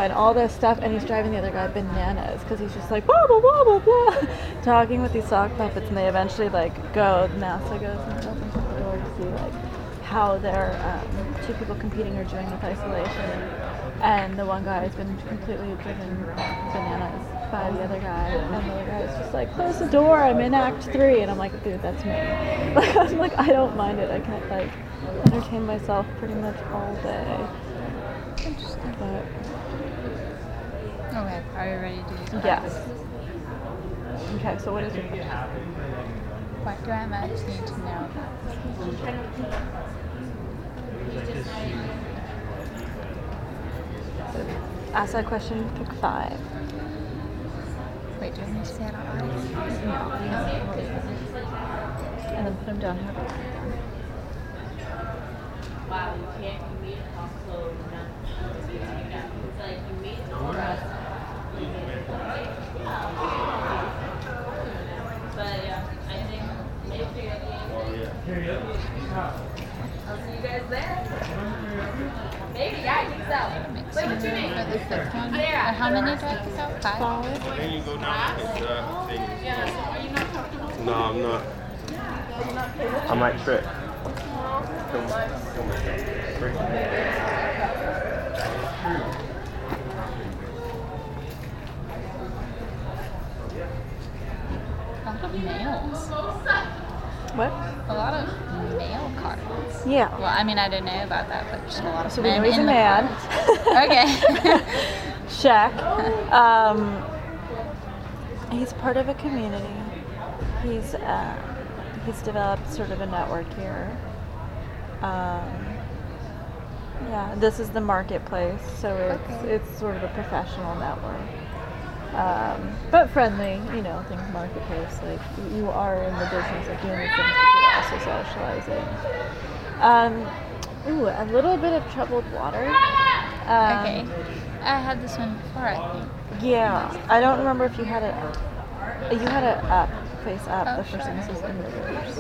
and all this stuff, and he's driving the other guy bananas because he's just like blah blah blah blah blah, <laughs> talking with these sock puppets, and they eventually like go. NASA goes and opens the door to see like how they're um, two people competing are doing with isolation, and the one guy has been completely driven bananas by the other guy, and the other guy is just like close the door. I'm in Act Three, and I'm like, dude, that's me. <laughs> Like I'm like, I don't mind it. I can't like entertain myself pretty much all day. Interesting. But Okay, are you ready to do yes. Okay, so what is your question? What do I most need to know about? Ask that question, pick five. Wait, do I need to say it out loud? And then put them down however you want them. Wow, you can't you meet also not it's like you meet all that. But yeah, I think maybe at the end. Oh, I'll see you guys there. Maybe, yeah, I think so. Makes Wait, what's your name? for the fifth one. Sarah. How many do I pick out? Five? Then you go down to the uh, thing. Yeah, so are you not comfortable? No, I'm not. I might trip. A lot of males. What? A lot of male cards. Yeah. Well, I mean, I didn't know about that, but just a lot of So we know he's a man. <laughs> okay. Check. <laughs> Um, he's part of a community. He's uh, he's developed sort of a network here. Um, yeah, this is the marketplace, so it's it's sort of a professional network, um, but friendly. You know, think marketplace. Like you- are in the business of doing these things, but you're also socializing. Um, ooh, a little bit of troubled water. Um, okay. I had this one before, I think. yeah, I don't remember if you had it. You had it up, face up. Oh, the first sure. in reverse.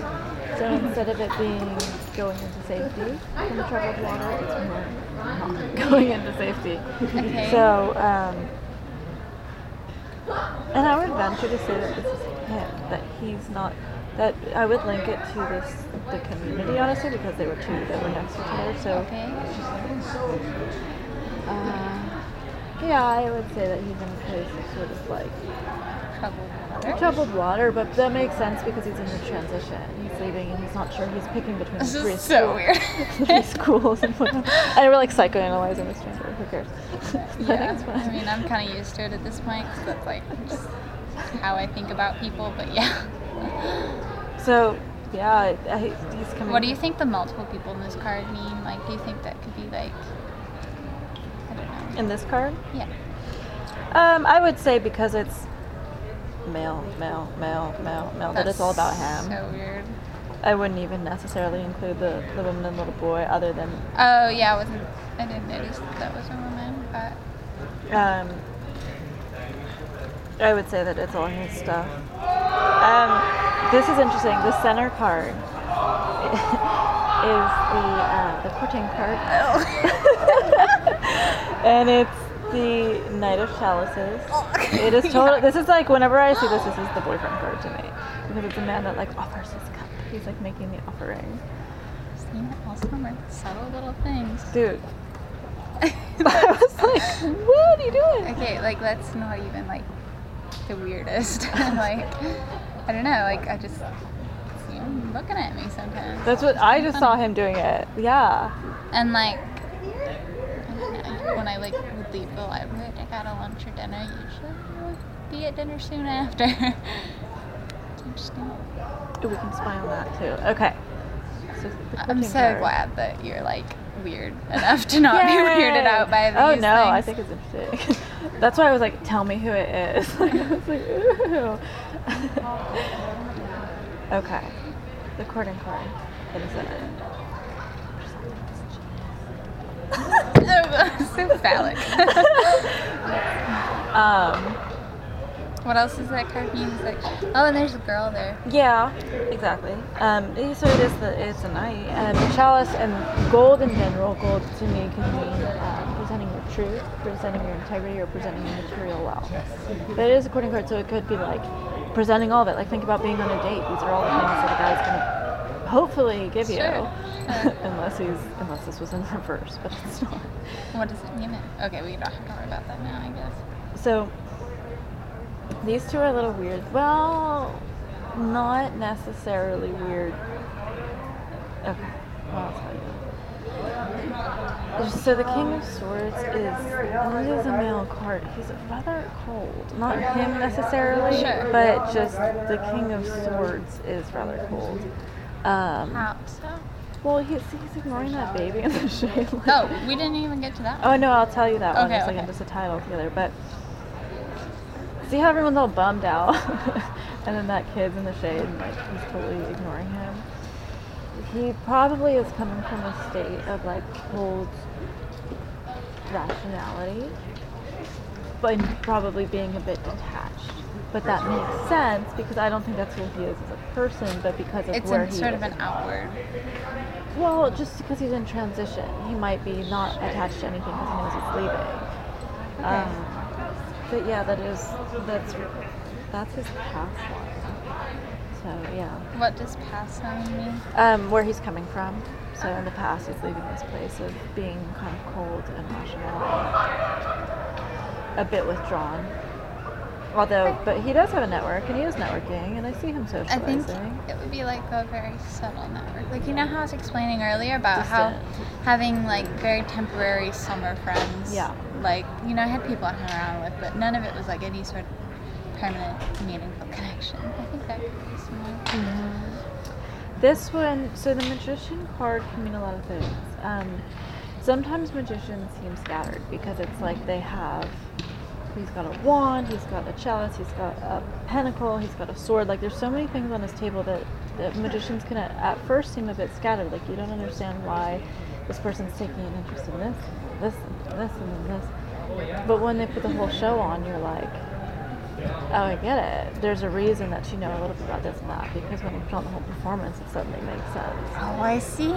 So instead of it being going into safety from the troubled water, it's more not <laughs> <laughs> going into safety. Okay. So, um, and I would venture to say that this is him. That he's not. That I would link it to this the community honestly because they were two that were next to each other. So. Okay. Uh, yeah, I would say that he's in a place of sort of like Troubled water. troubled water, but that makes sense because he's in the transition. He's leaving and he's not sure. He's picking between This the is three so schools. weird. <laughs> three schools and whatnot. And we're like psychoanalyzing this stranger. Who cares? <laughs> I Yeah. I fine. mean, I'm kind of used to it at this point because that's like just how I think about people, but yeah. <laughs> So, yeah, I, I, he's coming. What do you think the multiple people in this card mean? Like, do you think that could be like, I don't know. in this card? Yeah. Um, I would say because it's male, male, male, male, male. that it's all about That's him. So weird. I wouldn't even necessarily include the, the woman and little boy, other than Oh yeah, I wasn't. I didn't notice that, that was a woman, but Um, I would say that it's all his stuff. Um, this is interesting. The center card <laughs> is the uh, the courting card, <laughs> and it's the Knight of Chalices. Oh. It is <laughs> total. This is like whenever I see this, this is the boyfriend card to me because it's a man that like offers his cup. He's like making the offering, seeing all summer subtle little things. dude. <laughs> <laughs> I was like, what are you doing? Okay, like that's not even like the weirdest. like I don't know. Like I just see him looking at me sometimes. That's what I just saw him doing it. Yeah. And like, When I like would leave the library to go to lunch or dinner, usually I would be at dinner soon after. <laughs> Interesting. We can spy on that too. Okay. So I'm so glad that you're like weird enough to not be <laughs> weirded out by oh, these Oh no, I think it's interesting. <laughs> That's why I was like, tell me who it is. Like, I was like, ooh. okay. The courting and is it? So <laughs> phallic. Um, what else is that card mean? Like, oh, and there's a girl there. yeah, exactly. Um, so it is the it's a knight. Um, chalice and gold in general. Gold to me can mean um, truth, presenting your integrity, or presenting your material wealth. But it is a courting card, so it could be like presenting all of it. Like think about being on a date. These are all the things that a guy's gonna hopefully give you, Sure. <laughs> unless he's unless this was in reverse, but it's not. What does it mean? Okay, we don't have to worry about that now, I guess. So these two are a little weird. Well, not necessarily weird. Okay, well, I'll tell you. So the King of Swords is it is a male card. He's rather cold. Not him necessarily, Sure. but just the King of Swords is rather cold. Um, How so? well, he's, he's ignoring that baby in the <laughs> shade. like- Oh, we didn't even get to that. Oh no, I'll tell you that one. Okay, It's like okay. just a title together. But see how everyone's all bummed out, <laughs> and then that kid's in the shade, and like he's totally ignoring him. He probably is coming from a state of like cold rationality, but probably being a bit detached. But that makes sense because I don't think that's who he is as a person, but because of It's where in he sort is of an outward. well, just because he's in transition, he might be not attached to anything because he knows he's leaving. Um, but yeah, that is that's that's his past life. So yeah. What does past pastime mean? Um, where he's coming from. So in the past, he's leaving this place of being kind of cold and rational, a bit withdrawn. Although, but he does have a network, and he is networking, and I see him socializing. I think it would be like a very subtle network. Like you know how I was explaining earlier about how having like very temporary summer friends. Yeah. Like you know I had people I hung around with, but none of it was like any sort of permanent, meaningful connection. I think that be. This one, so the magician card can mean a lot of things. Um, sometimes magicians seem scattered because it's like they have, he's got a wand, he's got a chalice, he's got a pentacle, he's got a sword. Like there's so many things on his table that, that magicians can at, at first seem a bit scattered. Like you don't understand why this person's taking an interest in this, this, and this, and this. But when they put the whole show on, you're like, Oh, I get it. There's a reason that you know a little bit about this and that because when you put on the whole performance, it suddenly makes sense. Oh, I see.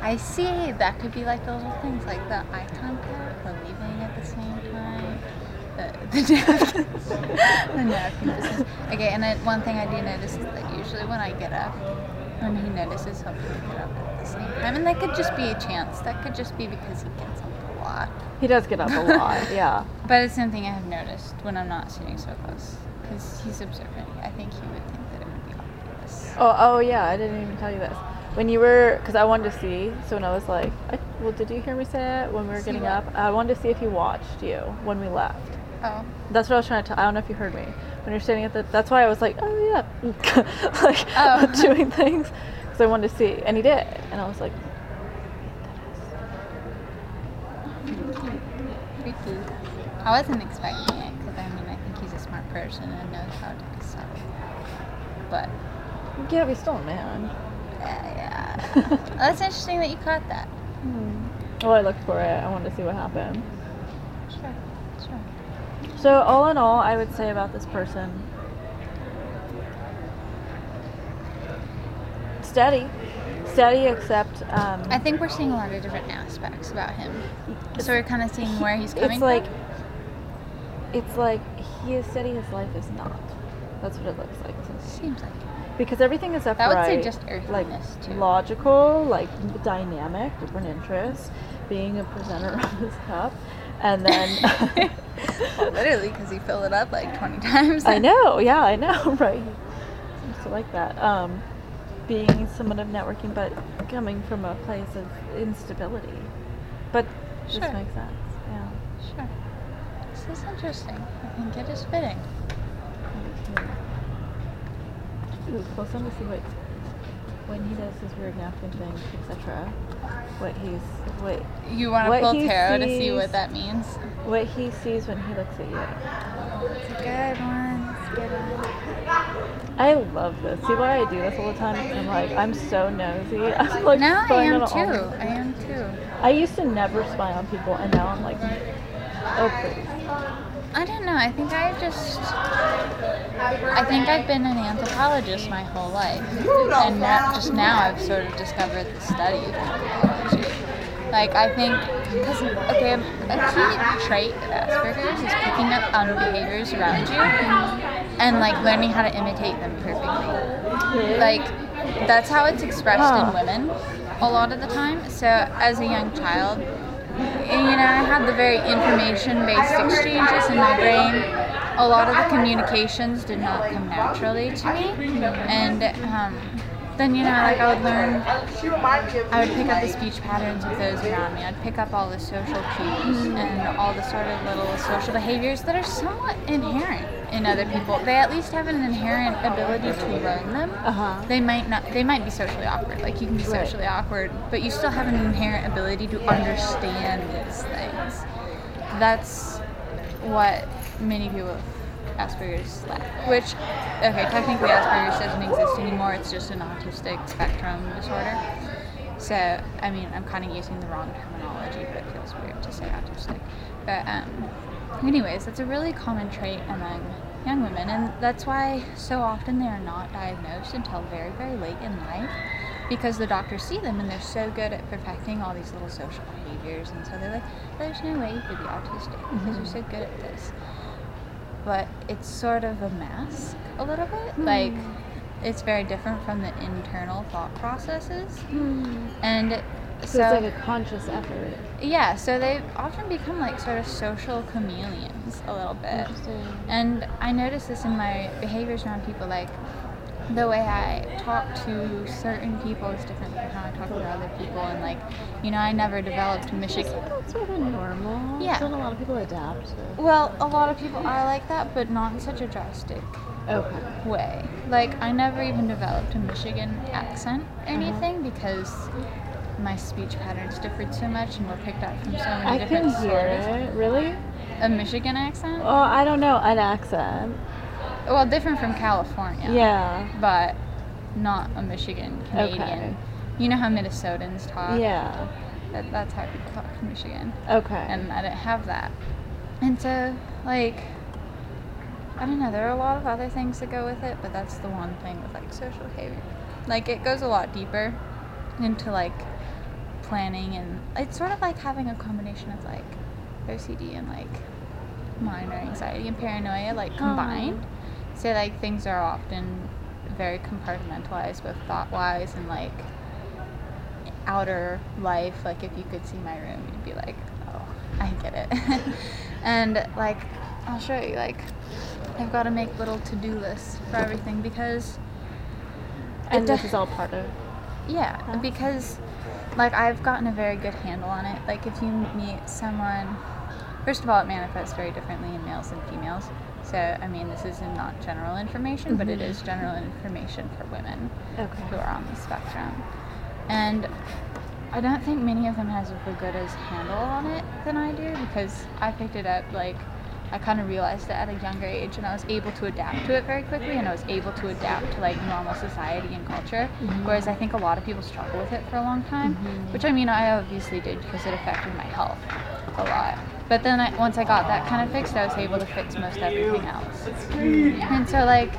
I see. That could be like the little things, like the eye contact, the leaving at the same time, the the, <laughs> the napkin. Okay, and one thing I do notice is that usually when I get up, when he notices, he'll it up at the same time, and that could just be a chance. That could just be because he gets up a lot. He does get up a lot, <laughs> yeah. But it's something I have noticed when I'm not sitting so close, because he's observant. I think he would think that it would be obvious. Oh, oh yeah. I didn't even tell you this. When you were, because I wanted to see. So when I was like, I, well, did you hear me say it when we were See getting what? up? I wanted to see if he watched you when we left. Oh. That's what I was trying to tell. I don't know if you heard me. When you're standing at the, that's why I was like, oh yeah, <laughs> like Oh. <laughs> doing things, because I wanted to see, and he did, and I was like, Freaky. I wasn't expecting it because I mean I think he's a smart person and knows how to decide. But yeah, we still a man. yeah, yeah. Well, <laughs> that's interesting that you caught that. Well, I looked for it. I wanted to see what happened. Sure, sure. So all in all, I would say about this person, steady, steady, except um, I think we're seeing a lot of different aspects about him. So we're kind of seeing where he's coming it's like from. It's like he is steady. His life is not. That's what it looks like to me. Seems like. Because everything is That I would say just like too. logical, like dynamic, different interests, being a presenter <laughs> of this cup, and then <laughs> <laughs> well, literally, because he filled it up like 20 times. I know, yeah, I know, right? Seems to like that. Um, being somewhat of networking, but coming from a place of instability. But this makes sense. Yeah. Sure. This is interesting. I think it is fitting. Ooh, close on to see what when he does his weird napkin thing, etc. What he's what You want to pull tarot to see what that means? what he sees when he looks at you. It's a good one. It's a good one. I love this. See why I do this all the time? I'm like, I'm so nosy. <laughs> I'm like Now I am too. I am too. I used to never spy on people, and now I'm like, please. I don't know. I think I just. I think I've been an anthropologist my whole life, and now, just now I've sort of discovered the study of anthropology. Like I think, because okay, a key trait of Asperger's is picking up on behaviors around you, and like learning how to imitate them perfectly. Like that's how it's expressed Huh. in women a lot of the time. So as a young child, you know, I had the very information-based exchanges in my brain. A lot of the communications did not come naturally to me, and um, then you know, like I would learn. I would pick up the speech patterns of those around me. I'd pick up all the social cues and all the sort of little social behaviors that are somewhat inherent in other people. They at least have an inherent ability to learn them. Uh-huh. They might not. They might be socially awkward. Like you can be Right. socially awkward, but you still have an inherent ability to understand these things. That's what many people Asperger's. Which, okay, technically Asperger's doesn't exist anymore. It's just an autistic spectrum disorder. So, I mean, I'm kind of using the wrong terminology, but it feels weird to say autistic. But, um, anyways, that's a really common trait among young women, and that's why so often they are not diagnosed until very, very late in life because the doctors see them and they're so good at perfecting all these little social behaviors, and so they're like, there's no way you could be autistic because you're so good at this. But it's sort of a mask a little bit. Hmm. Like, it's very different from the internal thought processes. Hmm. And So, so, it's like a conscious effort. yeah, so they often become like sort of social chameleons a little bit. Interesting. And I notice this in my behaviors around people, like the way I talk to certain people is different from how I talk to other people. And like, you know, I never developed Michigan. That's sort of normal. Yeah. Don't a lot of people adapt to. Well, a lot of people are like that, but not in such a drastic Okay. way. Like, I never even developed a Michigan accent or Uh-huh. anything because my speech patterns differed so much and were picked up from so many I can different hear sources. it. Really? A Michigan accent? Oh, I don't know. An accent. Well, different from California. Yeah. But not a Michigan Canadian. Okay. You know how Minnesotans talk? Yeah. That, that's how people talk in Michigan. Okay. and I didn't have that. And so, like, I don't know, there are a lot of other things that go with it, but that's the one thing with like social behavior. Like, it goes a lot deeper into like planning, and it's sort of like having a combination of like OCD and like minor anxiety and paranoia, like uh-huh. combined. So, like, things are often very compartmentalized, both thought wise and like outer life. Like, if you could see my room, you'd be like, oh, I get it. <laughs> and like, I'll show you, like, I've got to make little to do lists for everything because. and this is all part of. yeah, because like I've gotten a very good handle on it. Like if you meet someone, first of all, it manifests very differently in males and females. So I mean, this is not general information, but it mm-hmm. is general information for women who are on the spectrum. And I don't think many of them has a good as handle on it than I do because I picked it up like I kind of realized it at a younger age and I was able to adapt to it very quickly and I was able to adapt to like normal society and culture. Mm-hmm. Whereas I think a lot of people struggle with it for a long time, mm-hmm. which I mean I obviously did because it affected my health a lot. But then I, once I got that kind of fixed, I was able to fix most everything else. And so like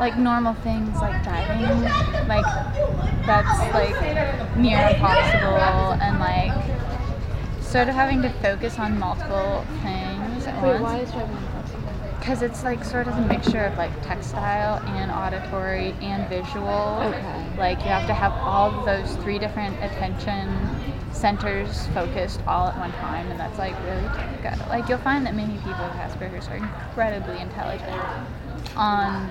like normal things like driving, like that's like near impossible and like sort of having to focus on multiple things at Wait, once why is driving impossible? because it's like sort of a mixture of like textile and auditory and visual. Okay. Like you have to have all those three different attention centers focused all at one time, and that's like really difficult. Like you'll find that many people with Asperger's are incredibly intelligent on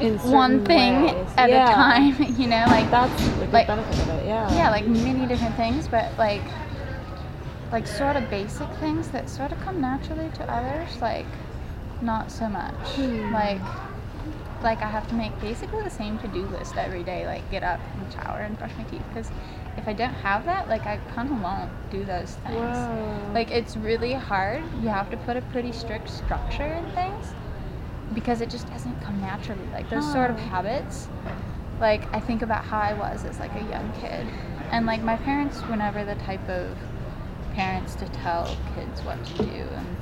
In one thing ways. at Yeah. a time. <laughs> You know, like That's like- benefit of it. Yeah. yeah, like many different things, but like like sort of basic things that sort of come naturally to others, like not so much. Hmm. Like like I have to make basically the same to-do list every day, like get up and shower and brush my teeth because if I don't have that, like I kind of won't do those things. Whoa. Like it's really hard. You have to put a pretty strict structure in things because it just doesn't come naturally. Like those sort of Oh. habits. Like I think about how I was as like a young kid, and like my parents were never the type of parents to tell kids what to do, and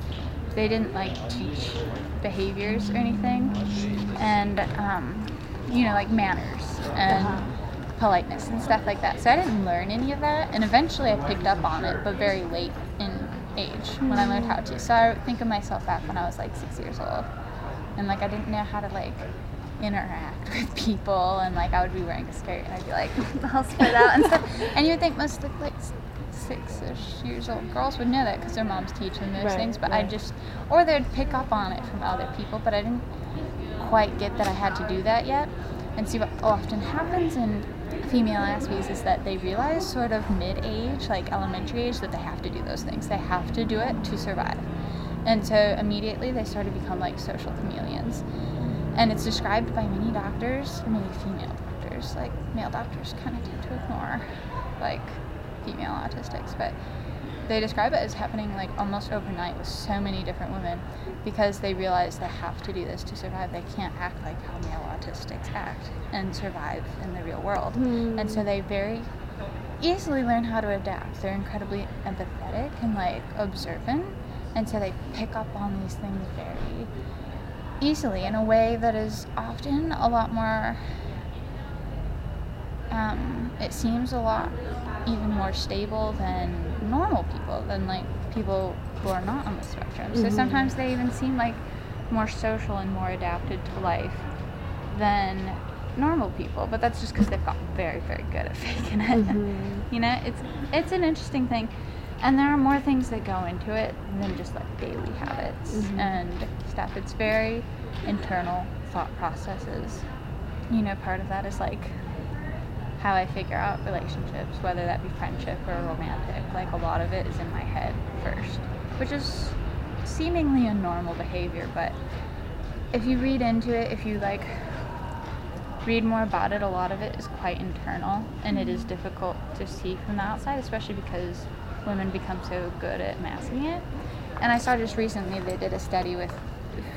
they didn't like teach behaviors or anything, and um, you know like manners and politeness and stuff like that. So I didn't learn any of that, and eventually I picked up on it, but very late in age when I learned how to. So I think of myself back when I was like six years old, and like I didn't know how to like interact with people, and like I would be wearing a skirt, and I'd be like, <laughs> I'll spit out and stuff. And you would think most of like s- six-ish years old girls would know that because their moms teach them those Right, things, but I just, or they'd pick up on it from other people, but I didn't quite get that I had to do that yet. And see what often happens in female Aspies is that they realize sort of mid-age, like elementary age, that they have to do those things. They have to do it to survive. And so immediately they start to become like social chameleons. And it's described by many doctors, many female doctors. Like male doctors kind of tend to ignore like female autistics, but they describe it as happening like almost overnight with so many different women because they realize they have to do this to survive. They can't act like how male autistics act and survive in the real world. And so they very easily learn how to adapt. They're incredibly empathetic and like observant. And so they pick up on these things very easily in a way that is often a lot more um, it seems a lot even more stable than normal people, than like people who are not on the spectrum. So mm-hmm. sometimes they even seem like more social and more adapted to life than normal people, but that's just because they've gotten very, very good at <laughs> faking it. Mm-hmm. You know, it's it's an interesting thing, and there are more things that go into it than just like daily habits mm-hmm. and stuff. It's very internal thought processes. You know, part of that is like how I figure out relationships, whether that be friendship or romantic. Like a lot of it is in my head first, which is seemingly a normal behavior, but if you read into it, if you like read more about it, a lot of it is quite internal and it is mm-hmm. difficult to see from the outside, especially because women become so good at masking it. And I saw just recently they did a study with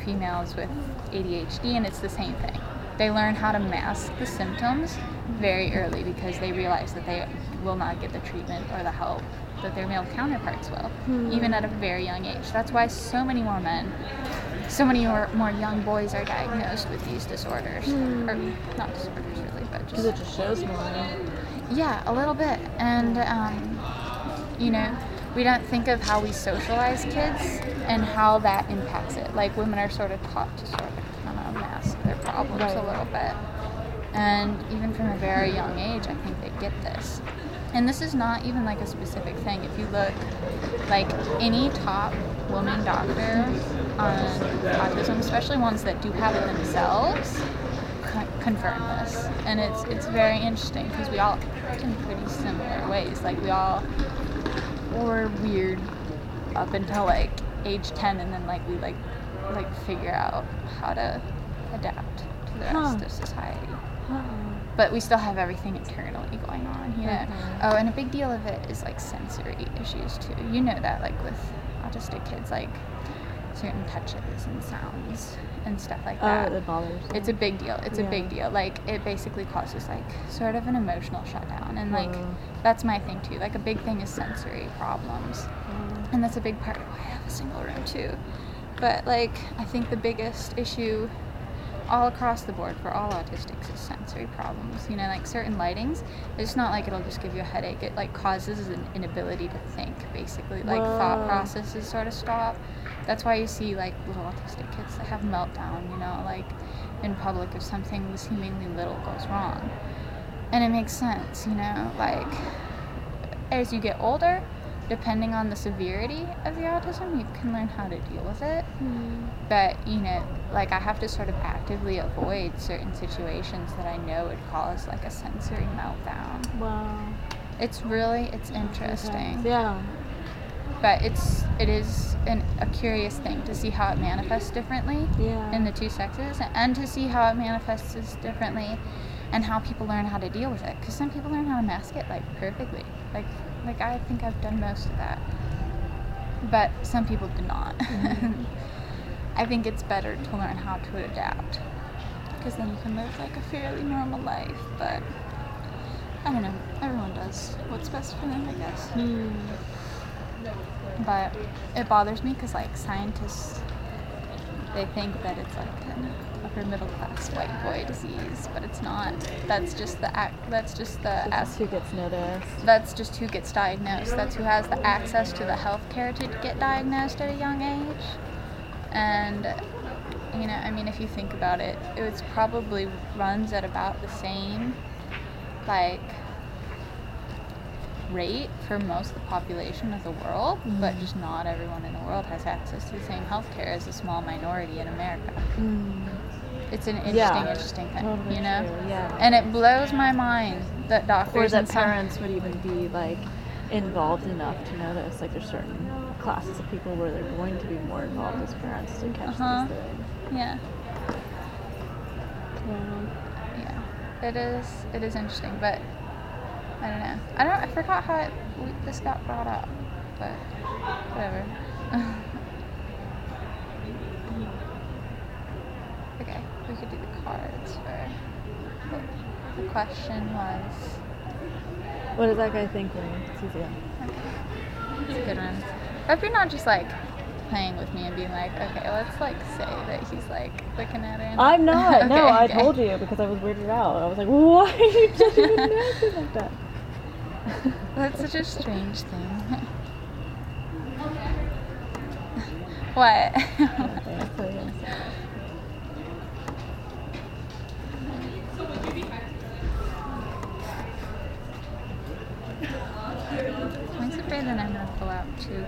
females with ADHD and it's the same thing. They learn how to mask the symptoms very early because they realize that they will not get the treatment or the help that their male counterparts will, even at a very young age. That's why so many more men so many more, more young boys are diagnosed with these disorders. Or not disorders really but Because it just just shows more. yeah a little bit. And um, you know we don't think of how we socialize kids and how that impacts it. Like women are sort of taught to sort of their problems a little bit. And even from a very young age i think they get this. And this is not even like a specific thing. If you look like any top woman doctor on autism especially ones that do have it themselves con- confirm this. And it's it's very interesting because we all act in pretty similar ways like we all were weird up until like age 10 and then like we like like figure out how to adapt to the rest Huh. of society. But we still have everything internally going on you know oh and a big deal of it is like sensory issues too. You know that like with autistic kids like certain touches and sounds and stuff like that. Oh, that. that bothers you. it's a big deal. It's a big deal. Like it basically causes like sort of an emotional shutdown. And like Wow. that's my thing too. Like a big thing is sensory problems. Mm. and that's a big part of why i have a single room too. But like i think the biggest issue all across the board for all autistics is sensory problems you know like certain lightings it's not like it'll just give you a headache. It like causes an inability to think basically. Like thought processes sort of stop. That's why you see like little autistic kids that have meltdown you know like in public if something seemingly little goes wrong. And it makes sense you know like as you get older depending on the severity of the autism you can learn how to deal with it. Hmm. But you know like i have to sort of actively avoid certain situations that i know would cause like a sensory meltdown. Wow. it's really it's interesting. Yeah. but it's it is an, a curious thing to see how it manifests differently Yeah. in the two sexes and to see how it manifests differently and how people learn how to deal with it. Because some people learn how to mask it like perfectly. Like like i think i've done most of that. But some people do not. <laughs> I think it's better to learn how to adapt. Because then you can live like a fairly normal life but i don't know. Everyone does what's best for them i guess. Hmm. But it bothers me because like scientists they think that it's like an upper middle class white boy disease but it's not. That's just the act that's just the That's as- who gets noticed. that's just who gets diagnosed. That's who has the access to the health care to get diagnosed at a young age. And you know i mean if you think about it it's probably runs at about the same like rate for most of the population of the world, but mm-hmm. just not everyone in the world has access to the same health care as a small minority in America. Mm. It's an interesting, Yeah. interesting thing, Totally you know? true, yeah. And it blows my mind that doctors Or that parents would even be like involved enough to notice. Like there's certain classes of people where they're going to be more involved as parents to catch Uh-huh. these things. Yeah, Yeah. yeah. It is. It is interesting, but I don't know. I don't. I forgot how it, we, this got brought up, but whatever. <laughs> okay, we could do the cards for. The question was. What does that guy think when he sees you? It's a good one. I hope you're not just like playing with me and being like, okay, let's like say that he's like looking at her. And, I'm not. <laughs> no, Okay, I okay. told you because I was weirded out. I was like, <laughs> why are you me acting <laughs> like that? That's such a strange thing. what? Okay, I'll tell you in a second. I'm always afraid that I'm gonna pull out too.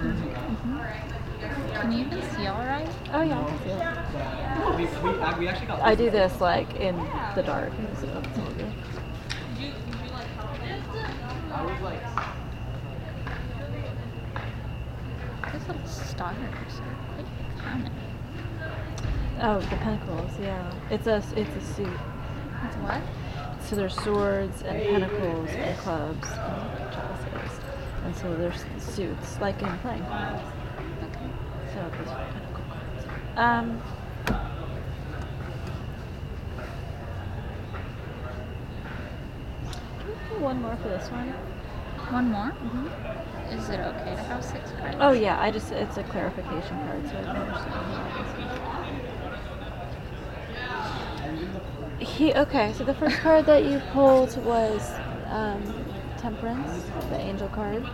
Mhm. Can you even see all right? Oh yeah, I can see it. We, we, uh, we actually got I do this like in the dark. So it's all good. I was like, Those little stars are quite common. Oh, the pentacles. Yeah, it's a it's a suit. It's what? So there's swords and pentacles and clubs and chalices, and so there's suits like in playing cards. Okay. So those are pentacle cards. Um. Can we do one more for this one? One more? Mm-hmm. Is it okay to have six cards? Oh yeah, I just it's a clarification card, so I understand how this is. He okay. So the first card that you pulled was um, Temperance, the angel card.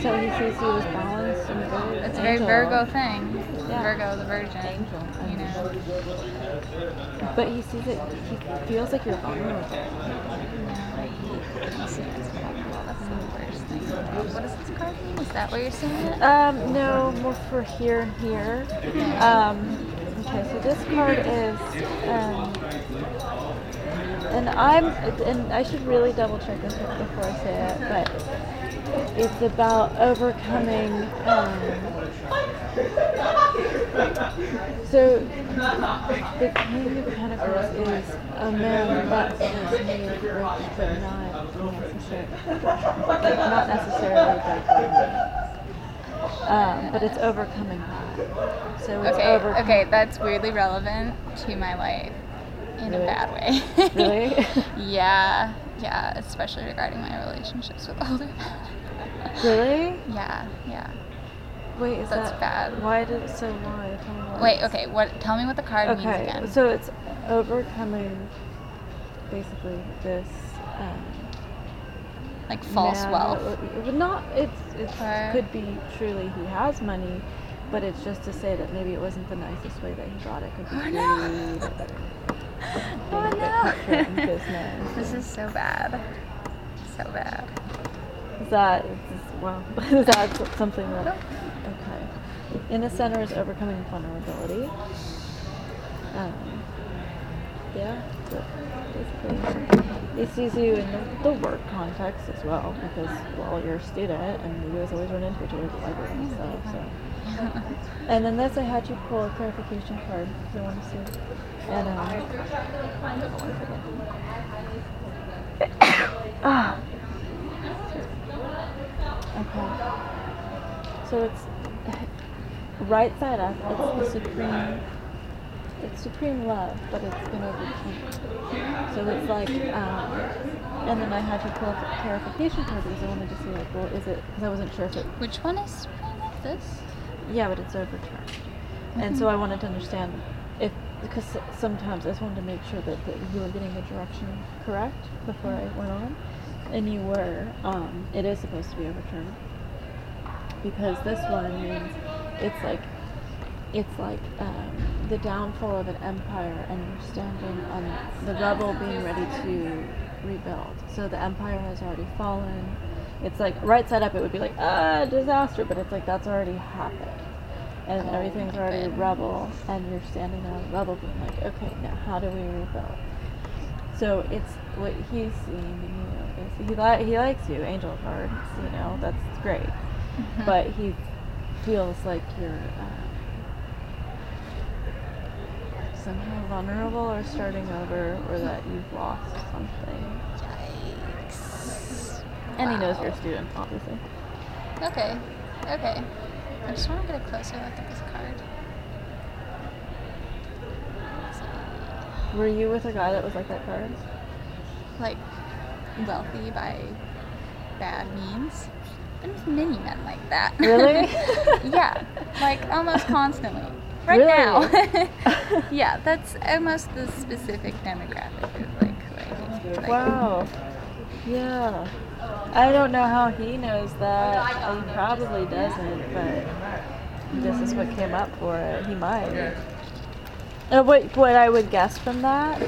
So he sees you as balanced and very. It's a very. Virgo thing. Yeah. Virgo, the Virgin. Angel, You know. But he sees it. He feels like you're vulnerable. What is this card? Is that what you're saying? Um, no, more for here and here. Um, okay, so this card is, um, and I'm, and I should really double check this before I say it, but it's about overcoming. Um, so the King of Pentacles is a man that made rich, but not necessarily, not necessarily but. Um, but it's overcoming that. So it's Okay, over. okay, that's weirdly relevant to my life in a bad way. Really? <laughs> yeah, yeah, especially regarding my relationships with older men. Really? <laughs> Yeah, yeah. Wait, is That's that bad. Why did so? Why? Tell me why. Wait, okay, what tell me what the card means Okay, again. so it's overcoming basically this. Um, like false man wealth. would not. It's it could be truly he has money, but it's just to say that maybe it wasn't the nicest way that he got it. Could be Oh, no. <laughs> Oh no. <laughs> business. this is so bad. So bad. Is that is well? <laughs> Is that something that? Okay. In the center is overcoming vulnerability. Um, yeah, but basically, he sees you in the, the work context as well because well you're a student and you guys always run into each other at the library and stuff. So. And then this, I had you pull a clarification card because I want to see. And um, ah. Okay. So it's right side up. It's the supreme. It's supreme love, but it's been overcome. So it's like, um, and then I had to pull up a clarification card because I wanted to see like, well, is it? Because I wasn't sure if it. Which one is Supreme of this? Yeah, but it's overturned. And so I wanted to understand if because sometimes I just wanted to make sure that, that you were getting the direction correct before I went on, and you were. Um, it is supposed to be overturned because this one means it's like it's like um, the downfall of an empire, and you're standing on the rubble, being ready to rebuild. So the empire has already fallen. It's like right side up, it would be like ah disaster, but it's like that's already happened, and Oh, everything's already good. rubble, and you're standing on rubble, being like, okay, now how do we rebuild? So it's what he's seeing in you is he li- he likes you, angel cards, you know that's great, Mm-hmm. but he feels like you're uh, somehow vulnerable or starting over, or that you've lost something. Yikes. And he knows you're a student, obviously. Okay. Okay. I just want to get a closer look at this card. Were you with a guy that was like that card? Like wealthy by bad means. With many men like that. Really? <laughs> yeah. Like almost constantly. Right Really? now. <laughs> yeah, that's almost the specific demographic of like who I think. Like, Wow. Yeah. I don't know how he knows that. He probably doesn't, but this is what came up for it. He might. Uh, what what I would guess from that,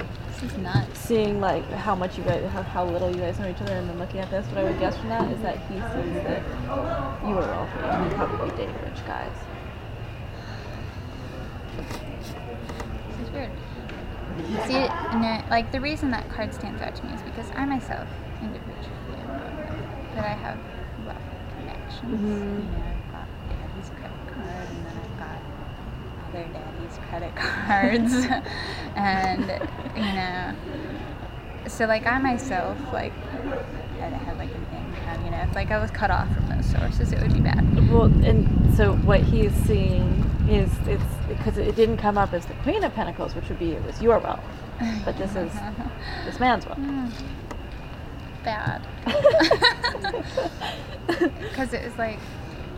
Nuts. seeing like how much you guys, how, how little you guys know each other, and then looking at this, what I would guess from that is that he sees that you are wealthy and you probably date rich guys. This is weird. See, no, like the reason that card stands out to me is because I myself individually am wealthy, but I have wealth connections. Mm-hmm. You know, I've got daddy's credit card, and then I've got other daddy's credit <laughs> cards, and you know, so like I myself like had to have like an income. You know, if like I was cut off from those sources, it would be bad. Well, and so what he's seeing is it's because it didn't come up as the Queen of Pentacles, which would be it was your wealth, but this is <laughs> this man's wealth. Hmm. bad. <laughs> Because it was like,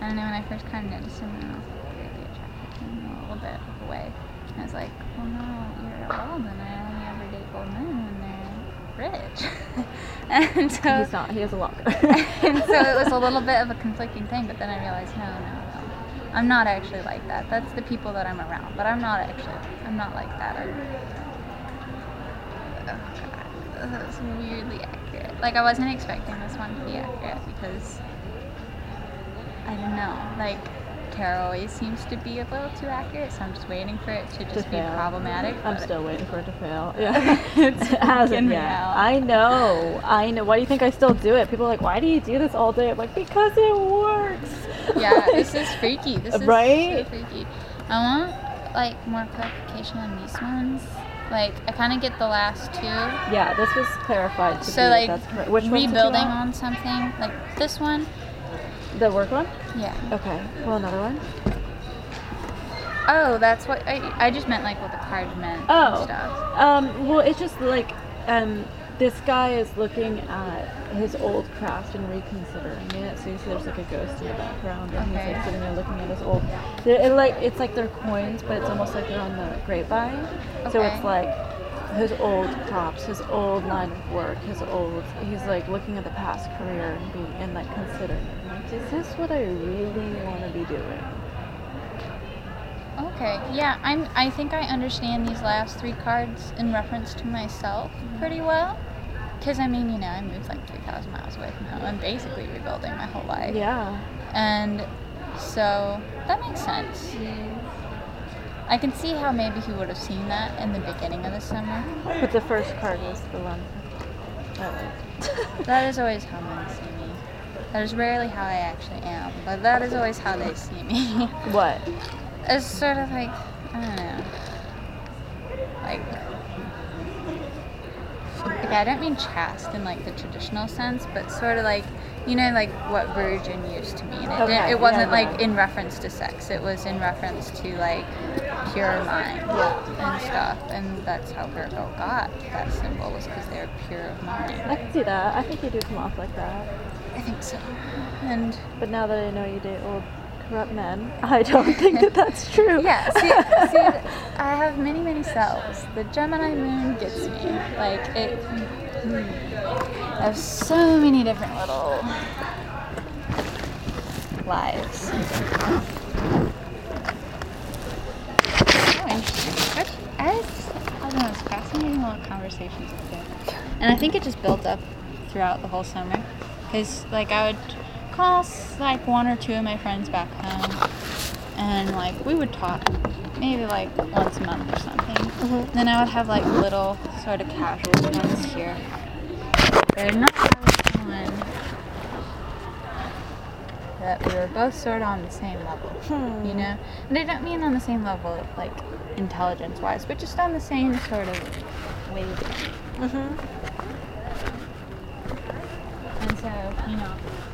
I don't know, when I first kind of noticed him, I was like, weirdly attracted to him a little bit of a way. And I was like, well, no, you're old and I only ever date old men when they're rich. <laughs> and so, He's not. He has a locker. <laughs> and so it was a little <laughs> bit of a conflicting thing, but then I realized, no, no, no. I'm not actually like that. That's the people that I'm around, but I'm not actually, I'm not like that. I'm, oh god, that was weirdly accurate. Like I wasn't expecting this one to be accurate because I don't know. Like tarot always seems to be a little too accurate, so I'm just waiting for it to just be fail. problematic. I'm still waiting for it to fail. <laughs> Yeah, <laughs> it hasn't yet. out. I know. I know. Why do you think I still do it? People are like, why do you do this all day? I'm like, because it works. yeah, this is <laughs> freaky. This is Right? so freaky. I want like more clarification on these ones. Like I kind of get the last two. Yeah, this was clarified to So be like that's correct. Which ones did you rebuilding on something like this one. The work one. Yeah. Okay. Well, another one. Oh, that's what I, I just meant like what the cards meant Oh. and stuff. Um, well, it's just like um, this guy is looking at his old craft and reconsidering it. So you see, there's like a ghost in the background, and he's like sitting there looking at his old. They're, it, like it's like they're coins, but it's almost like they're on the grapevine. So it's like his old crops, his old line of work, his old. He's like looking at the past career and being and like considering, like, is this what I really want to be doing? Okay. Yeah, I'm. I think I understand these last three cards in reference to myself mm-hmm. pretty well. Because I mean, you know, I moved like 3,000 miles away from home. I'm basically rebuilding my whole life. Yeah. And so that makes sense. Mm-hmm. I can see how maybe he would have seen that in the beginning of the summer. But the first card was the one. Oh, I. <laughs> That is always how men see me. That is rarely how I actually am, but that is always how they see me. What? <laughs> it's sort of like, I don't know. Like, like I don't mean chaste in like the traditional sense, but sort of like, you know, like what virgin used to mean. It, Okay, didn't, it wasn't yeah, yeah. like in reference to sex. It was in reference to like pure mind and stuff. And that's how Virgo got that symbol was because they're pure of mind. I can see that. I think you do come off like that. I think so. And But now that I know you date old corrupt men, I don't <laughs> think that that's true. yeah, see, see, <laughs> I have many, many selves. The Gemini moon gets me. Like it. mm, I have so many different little lives. Oh, interesting. Which, I, I don't know, it's fascinating little conversations with you. And I think it just built up throughout the whole summer. Because, like, I would call, like, one or two of my friends back home. And, like, we would talk maybe, like, once a month or something. Then I would have, like, little sort of casual ones here. They're not really on that we were both sort of on the same level, you know. And I don't mean on the same level, like intelligence-wise, but just on the same sort of wavelength. Mm-hmm. And so, you know,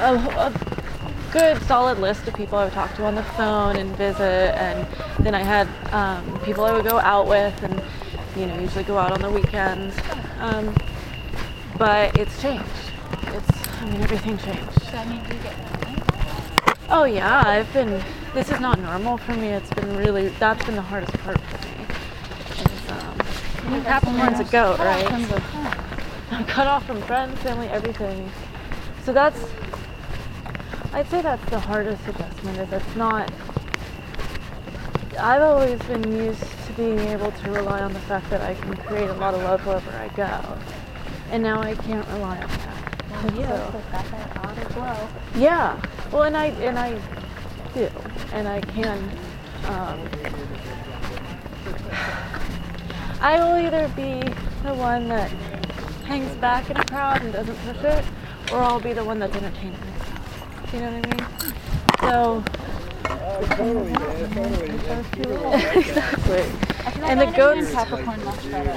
a, a good solid list of people I would talk to on the phone and visit, and then I had um, people I would go out with, and you know usually go out on the weekends. Um, but it's changed. It's I mean everything changed. Does that mean you get? Oh yeah, I've been. This is not normal for me. It's been really. That's been the hardest part for me. Is, um, I a goat, right? I'm <laughs> cut off from friends, family, everything. So that's. I'd say that's the hardest adjustment. Is it's not. I've always been used to being able to rely on the fact that I can create a lot of love wherever I go, and now I can't rely on that. Yeah, so- so got that odd as well. yeah. Well, and I and I do, and I can. Um, <sighs> I will either be the one that hangs back in a crowd and doesn't push it, or I'll be the one that's entertaining myself. You know what I mean? So. exactly. And the goats. Capricorn much better.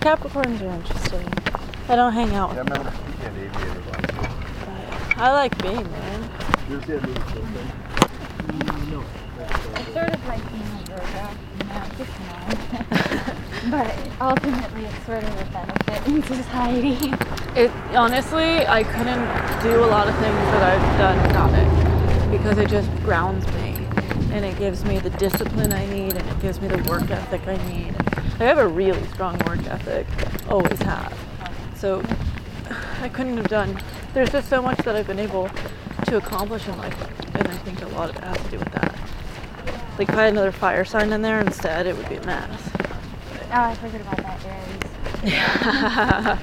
Capricorns are interesting. I don't hang out with them. I like being there. It's sort of like being a Virgo, <laughs> you know, just annoying. But ultimately, it's sort of a benefit in society. It honestly, I couldn't do a lot of things that I've done without it because it just grounds me and it gives me the discipline I need and it gives me the work ethic I need. I have a really strong work ethic, always have. So I couldn't have done. There's just so much that I've been able to accomplish in life, and I think a lot of it has to do with that. Like if I had another fire sign in there instead, it would be a mess. Oh, I forgot about that, Aries. Yeah.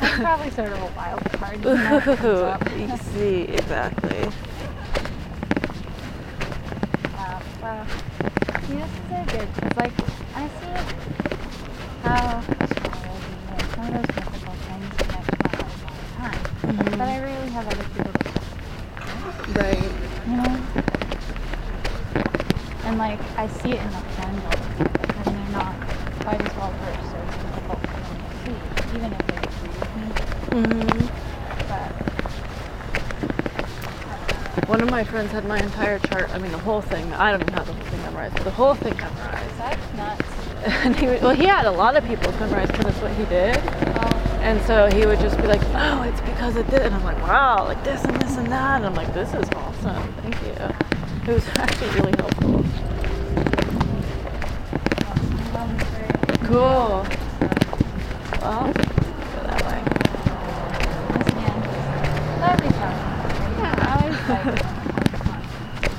That's probably sort of a wild card. Ooh, <laughs> <laughs> you see, exactly. Uh, well, yeah, this is good because, like, I see how astrology, like, one of those mythical things connect my life all the time. Mhm. But I rarely have other people to Right. you know? And, like, I see it in the pendulum, and they're not quite as well versed, so it's difficult for them to see, even if they agree with me. hmm But One of my friends had my entire chart. I mean, the whole thing. I don't even have the whole thing memorized, but the whole thing memorized. that's nuts. <laughs> And he, well, he had a lot of people memorized because that's what he did. And so he would just be like, "Oh, it's because of this," and I'm like, "Wow, like this and this and that." And I'm like, "This is awesome. Thank you." It was <laughs> actually really helpful. Cool. Well, go that way. Once again, lovely talking. Yeah, I always like.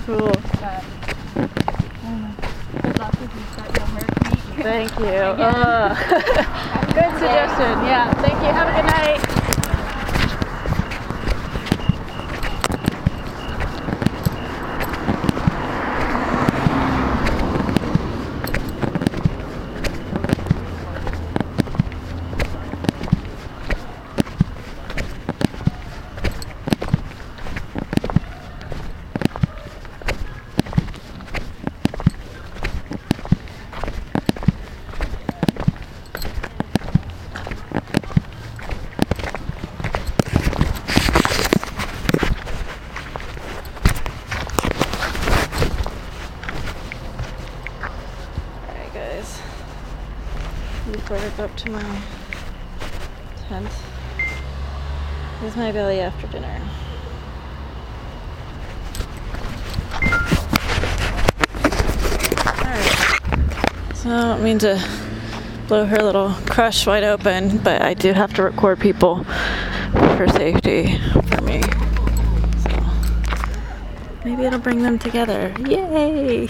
Cool. But, um, good luck with your start your work week. Thank you. Uh, <laughs> good suggestion. Yeah. Thank you. Have a good night. Alright, guys. Before I up to my tent, here's my belly after dinner. Alright. So I don't mean to blow her little crush wide open, but I do have to record people for safety for me. So maybe it'll bring them together. Yay!